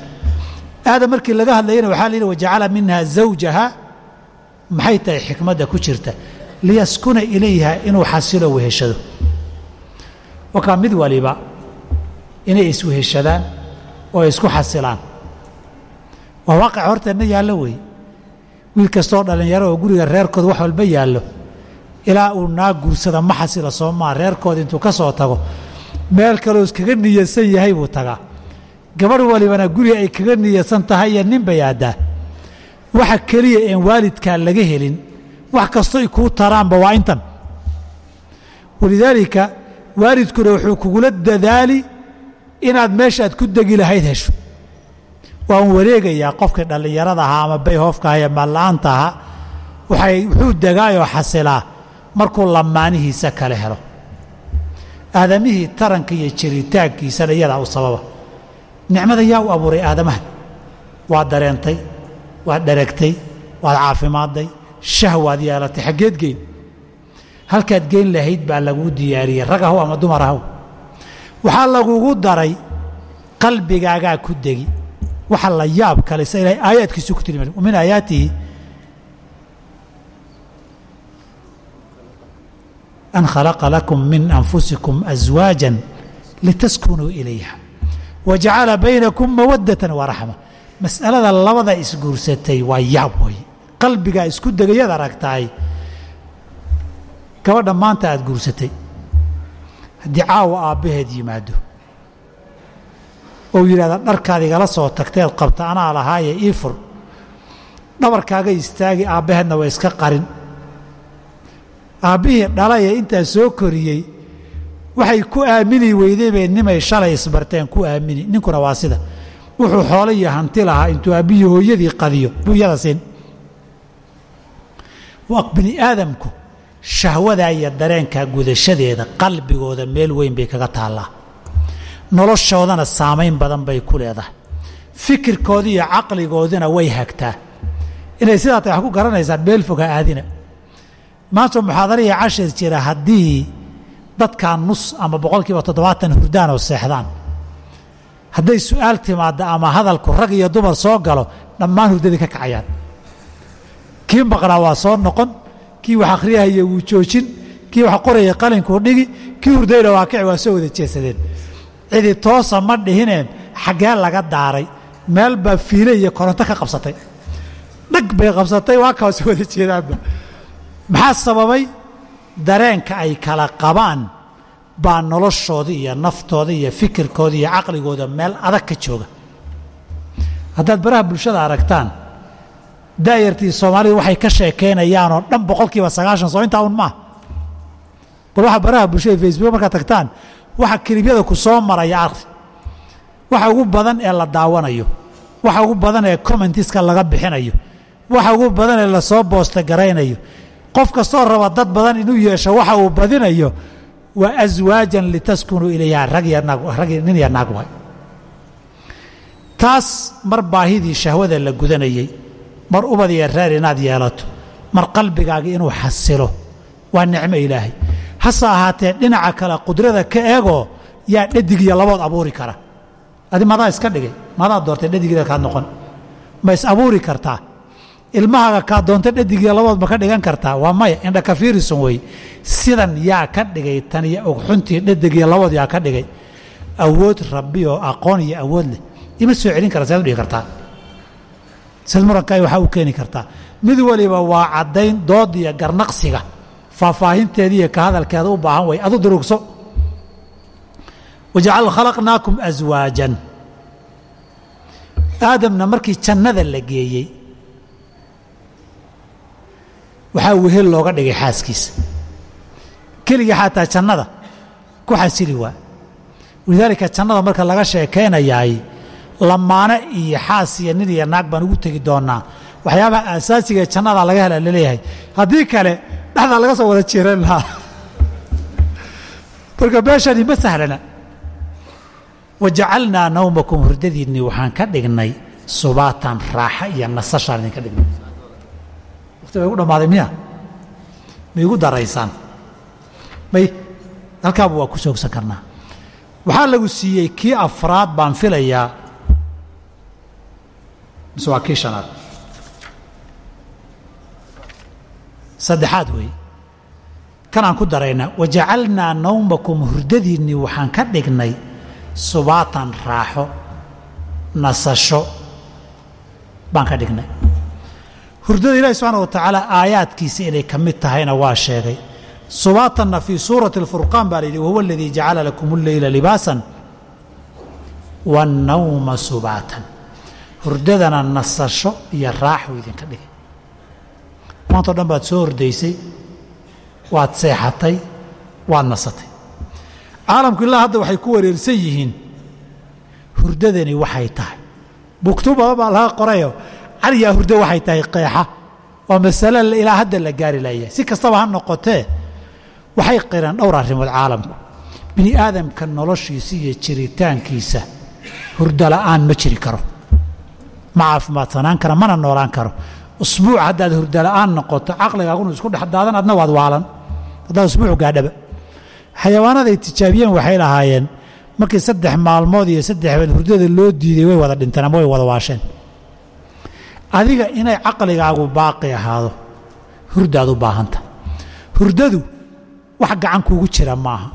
aadam markii laga hadlayana waxaa la yidhi wajacala minha zawjaha. Maxay tahay xikmadda ku jirta? Liyaskuna ilayha inuu xasilo weheshado. Wakaa mid waliba inay isweheshadaan oo isku xasilaan. Waa waaqic horteenna yaallo weeye wiil kastoo dhallinyaro oo guriga reerkooda wax walba yaallo ilaa uu naa guursada ma xasilo soomaa reerkooda intuu ka soo tago meel kaloo iskaga niyadsan yahay buu tagaa. Gabadh walibana guriga ay kaga niyadsan tahay iyo nin bay aaddaa. Waxa keliya een waalidkaa laga helin wax kastoy kuu taraanba waa intan. Walidaalika waalidkuna wuxuu kugula dadaali inaad meeshaad ku degi lahayd hesho. Waan wareegayaa qofkii dhallinyarada ahaa ama bayhoofka aha ee maalla-aanta ahaa waxay wuxuu degaayoo xasilaa markuu lamaanihiisa kale helo aadamihii taranka iyo jiritaankiisana iyadaa u sababa. Nicmada yaa u abuuray aadamaha. Waad dareentay waad dheragtay waad caafimaadday shahwaad yeelatay xaggeed geyn. Halkaad geyn lahayd baa laguu diyaariyey rag ama dumar waxaa lagugu daray qalbigaagaa ku degi. Waxa la yaab kale sa ilahay aayaadkiisu ku tilmaamay min aayaatihi an khalaqa lakum min anfusikum aswaajan litaskunuu ilayha wa jacala baynakum mawaddatan wa raxma mas'alada labada isguursatay waa yaab way qalbigaa isku degayaad aragtaay gabadha maanta aada guursatay haddii caawa aabbaheed yimaado ou yidhahda dharkaad igala soo tagteed qabta anaa lahaaye ii fur dhabarkaaga istaagi aabbaheedna waa iska qarin aabbihii dhalaye intaa soo koriyey waxay ku aamini weydey bay nimay shalay isbarteen ku aamini. Ninkuna waa sida. Wuxuu xoolo iyo hanti lahaa intuu aabbihii hooyadii qadiyo. Buu iyada siin. Bini aadamku shahwadaa iyo dareenkaa gudashadeeda qalbigooda meel weyn bay kaga taallaa. Noloshoodana saamayn badan bay ku leedahay. Fikirkoodii iyo caqligoodina way hagtaa. Inay sidaa tay wax ku garanaysaan meel foga aadina maanta muxaadariya cashir jira haddii dadkaa nus ama boqol kiiba toddobaatan hurdaan oo seexdaan. Hadday su'aal timaadda ama hadalku rag iyo dumar soo galo dhammaan hurdadii ka kacayaan. Kii maqnaa waa soo noqon kii wax akhriyahaya wuu joojin kii wax qoraya qalinkuu dhigi kii hurdayna waa kici waa soo wada jeesadeen. Cidi toosa ma dhihineen xaggee laga daaray meel baa fiile iyo koronto ka qabsatay. Dhag bay qabsatay waa kaa soo wada jeedaanba maxaa sababay? Dareenka ay kala qabaan baa noloshoodii iyo naftooda iyo fikirkooda iyo caqligooda meel adag ka jooga. Haddaad baraha bulshada aragtaan daayartii soomaalidu waxay ka sheekeynayaanoo dhan boqolkiiba sagaashan soo intaa un maaha bal waxa baraha bulshada facebook markaad tagtaan waxa kilibyada ku soo maraya arki waxa ugu badan ee la daawanayo waxa ugu badan ee commentiska laga bixinayo waxa ugu badan ee la soo boosta garaynayo qof kastoo raba dad badan inuu yeesho waxa uu badinayo waa aswaajan litaskunuu ilayha rag iyo naag waay. Taas mar baahidii shahwada la gudanayey mar ubad iyo reer inaad yeelato mar qalbigaaga inuu xasilo waa nicmo ilaahay. Hase ahaatee dhinaca kale qudrada ka eegoo yaa dhadig iyo labood abuuri kara. Adi madaa iska dhigay? Madaa doortay dhadigiida kaad noqon? Ma is abuuri kartaa ilmahaaga kaa doonta dhadig iyo labood ma ka dhigan kartaa? Waa maya. Indha ka fiirison wey sidan yaa ka dhigay tan iyo ogxuntii dhadig iyo labood yaa ka dhigay. Awood rabbi oo aqoon iyo awood leh. Ima soo celin kara saad u dhigi kartaa. Sad murankaay waxaa u keeni kartaa. Mid waliba waa caddayn dood iyo garnaqsiga. Faahfaahinteeda iyo ka hadalkeeda u baahan way adu durugso. Wajacal khalaqnaakum aswaajan aadamna markii jannada la geeyey waxaa wehel looga dhigay xaaskiisa keligii xataa jannada ku xasili waa. Walidaalika jannada marka laga sheekaynayaay lamaane iyo xaas iyo nin iyo naag baan ugu tegi doonaa. Waxyaabaha aasaasiga jannada laga hela la leeyahay. Haddii kale dhexdaa laga soo wada jiran lahaa. Marka meeshani ma sahlana. Wajacalnaa nawmakum hurdadiinnii waxaan ka dhignay subaatan raaxa iyo nasashaan idinka dhignay waqti bay gu dhammaaday miya? Ma igu daraysaan. May halkaaba waa ku soogsan karnaa. Waxaa lagu siiyey kii afraad baan filayaa. Mise waa kii shanaad saddexaad weeye kanaan ku daraynaa wajacalnaa nawmakum hurdadiinnii waxaan ka dhignay subaatan raaxo nasasho baan ka dhignay hurdada ilaahi subxaana wa tacaala aayaadkiisa inay ka mid tahayna waa sheegay. Subaatanna fii suurati alfurqaan baa la yidhi wahuwa aladii jacala lakum alleyla libaasan waannawma subaatan. Hurdadana nasasho iyo raaxu idinka dhigay. Maantao dhan baad soo hordaysay waad seexatay waad nasatay. Caalamku ilaa hadda waxay ku wareersan yihiin hurdadani waxay tahay. Bugtu badan baa laga qorayo cariyaa hurdo waxay tahay qeexa? Waa masale ilaa hadda la gaari layahay si kastaba ha noqotee waxay qireen dhowr arrimood caalamku. Bini aadamka noloshiisa iyo jiritaankiisa hurdo la'aan ma jiri karo. Ma caafimaadsanaan kara mana noolaan karo. Usbuuc haddaad hurdo la'aan noqoto caqligaagunu isku dhex daadan adna waad waalan. Haddaad usbuucu gaadhaba. Xayawaanaday tijaabiyeen waxay lahaayeen markii saddex maalmood iyo saddex hurdada loo diiday way wada dhinteen ama way wada waasheen adiga inay caqligaagu baaqi ahaado hurdaad u baahanta. Hurdadu wax gacan kuugu jira maaha.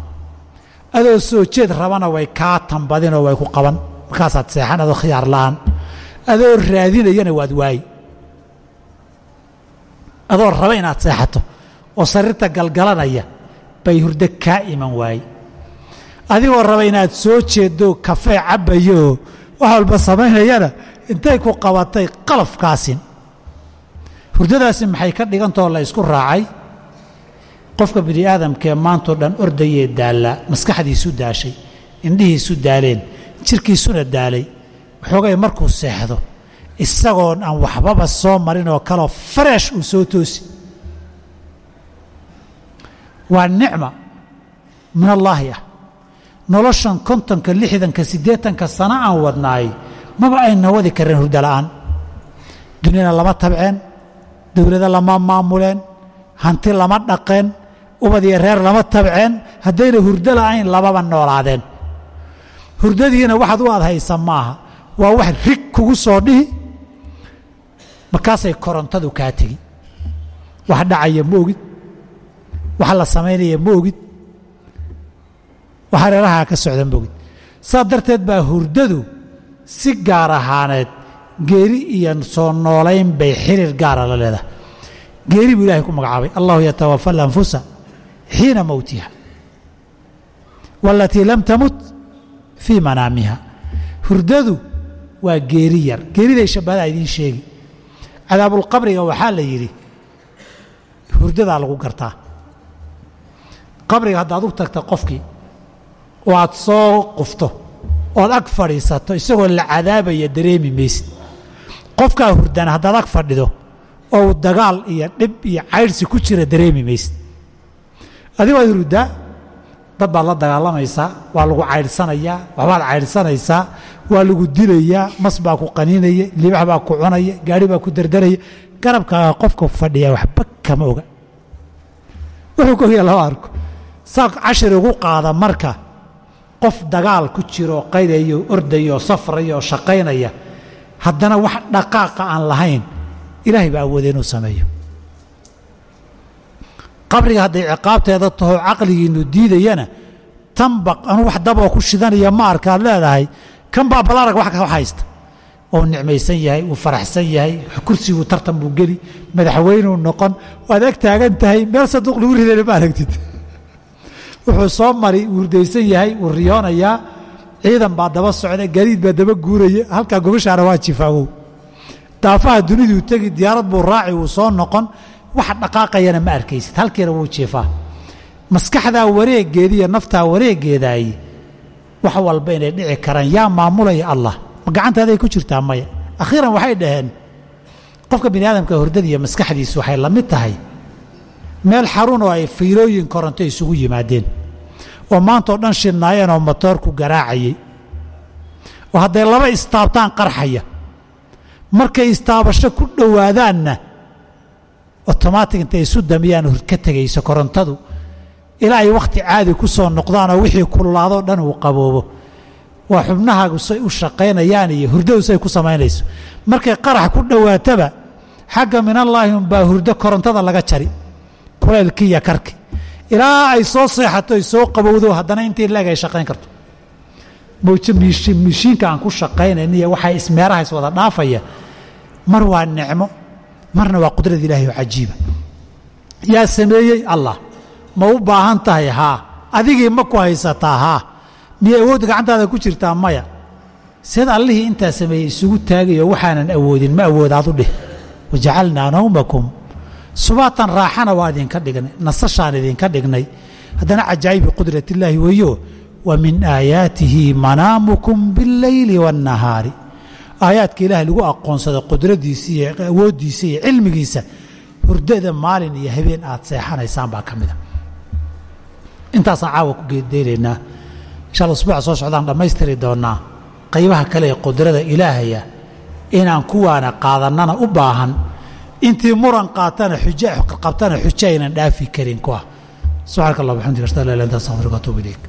Adoo soo jeed rabana way kaa tambadinoo way ku qaban markaasaad seexan adoo khiyaar la'aan. Adoo raadinayana waad waayi. Adoo raba inaad seexato oo sariirta galgalanaya bay hurdo kaa iman waaye adigoo raba inaad soo jeedo kafee cabbayooo wax walba samaynayana intay ku qabatay qalafkaasin. Hurdadaasi maxay ka dhigantao la ysku raacay? Qofka bini aadamkee maantao dhan ordayee daallaa maskaxdiisu daashay indhihiisu daaleen jirkiisuna daalay. Waxoogay markuu seexdo isagoon aan waxbaba soo marin oo kaleo fareesh uu soo toosi. Waa nicma min allaahi ah. Noloshan kontonka lixdanka siddeetanka sano aan wadnaay maba ayna wadi kareen hurdo la'aan. Dunyana lama tabceen dowlado lama maamuleen hanti lama dhaqeen ubad iyo reer lama tabceen haddayna hurdo la'ayn lamaba noolaadeen. Hurdadiina waxaad u adhaysa maaha waa wax rig kugu soo dhihi markaasay korontadu kaa tegi. Wax dhacaya ma ogid wax la samaynaya ma ogid wax hareerahaa ka socda ma ogid. Saas darteed baa hurdadu si gaar ahaaneed geeri iyo soo noolayn bay xiriir gaara la leedahay. Geeri buu ilahay ku magacaabay. Allahu yatawafa alanfusa xiina mowtiha walatii lam tamut fii manaamiha. Hurdadu waa geeri yar. Geeriday shabadaa idiin sheegi. Cadaabulqabriga waxaa la yidhi hurdadaa lagu gartaa. Qabriga haddaad u tagta qofkii oo aad soo qufto ood ag fadhiisato isagoo la cadaabaya dareemi maysid. Qofkaa hurdana haddaad ag fadhido oo dagaal iyo dhib iyo caydhsi ku jira dareemi maysid. Adigo ad hurdaa dad baad la dagaalamaysaa waa lagu caydhsanayaa waxbaad caydhsanaysaa waa lagu dilayaa mas baa ku qaniinaya libax baa ku cunaya gaari baa ku dardaraya garabkaaga qofka fadhiya waxba kama oga. Wuxuu ka ogya lama arko saa cashir ugu qaada marka qof dagaal ku jiro qaydayo ordaya oo safraya oo shaqaynaya haddana wax dhaqaaqa aan lahayn ilaahay baa awooda inuu sameeyo. Qabriga hadday ciqaabteeda taho caqligiinnu diidayana tanbaq anuu wax daboo ku shidanaya ma arkaad leedahay kan baa balarag wax haysta? Oo nicmaysan yahay uu faraxsan yahay kursiguu tartan buu geli madaxweynuu noqon waad eg taagan tahay meel saduuq lagu ridayna ma aragtid wuxuu soo mari wurdaysan yahay wuu riyoonayaa. Ciidan baa daba socda gariid baa daba guuraya halkaa gobashaana waa jifaagow daafaha duniduu tegi diyaarad buu raaci wuu soo noqon. Wax dhaqaaqayana ma arkaysid halkiina wuu jiifaa maskaxdaa wareegeeda naftaa wareegeedaayi wax walba inay dhici karaan yaa maamulaya allah gacantaaday ku jirtaa maya? Akhiiran waxay dhaheen qofka bini aadamka hordada iyo maskaxdiisu waxay la mid tahay meel xarun oo ay fiilooyin koronto isugu yimaadeen. Oo maantao dhan shidnaayeen oo motoorku garaacayay. Oo hadday laba istaabtaan qarxaya. Markay istaabasho ku dhowaadaanna otomaatig intay isu damiyaan ka tegayso korontadu ilaa ay wakhti caadi ku soo noqdaanoo wixii kululaadoo dhan uu qaboobo. Waa xubnahaagu say u shaqaynayaan iyo hurdadu say ku samaynayso. Markay qarax ku dhowaataba xagga minallaahi unbaa hurdo korontada laga jari kulaylkii iyo karki. Ilaa ay soo seexato ay soo qabowdo haddana intii leeg ay shaqayn karto. Mishiinka aan ku shaqaynayn iyo waxaa ismeeraha is wada dhaafaya mar waa nicmo marna waa qudrad ilaahi oo cajiiba. Yaa sameeyey allah ma u baahan tahay haa adigii ma ku haysataa haa miyay awoodda gacantaada ku jirtaa maya. Seed allihii intaa sameeyey isugu taagayo waxaanan awoodin ma awoodaad u dheh wajacalnaa nawmakum subaatan raaxana waa idinka dhignay nasashaan idinka dhignay. Haddana cajaa'ibi qudrat illaahi weeyo wa min aayaatihi manaamukum biاlleyli waاnnahaari aayaadka ilaahay lagu aqoonsada qudradiisa iyo awooddiisa iyo cilmigiisa hurdada maalin iyo habeen aad seexanaysaan baa ka mida intaasaan caawa ku geeddeynaynaa insha alla usbuuca soo socdaan dhammaystiri doonnaa qaybaha kale ee qudrada ilaahaya inaan kuwaana qaadannana u baahan intii muran qaatana xujo qabtana xujo aynan dhaafi karin kuwa. Subxaanaka allah waxamdika ashhadu an la ilaha illa anta astaghfiruka wa atuubu ilayk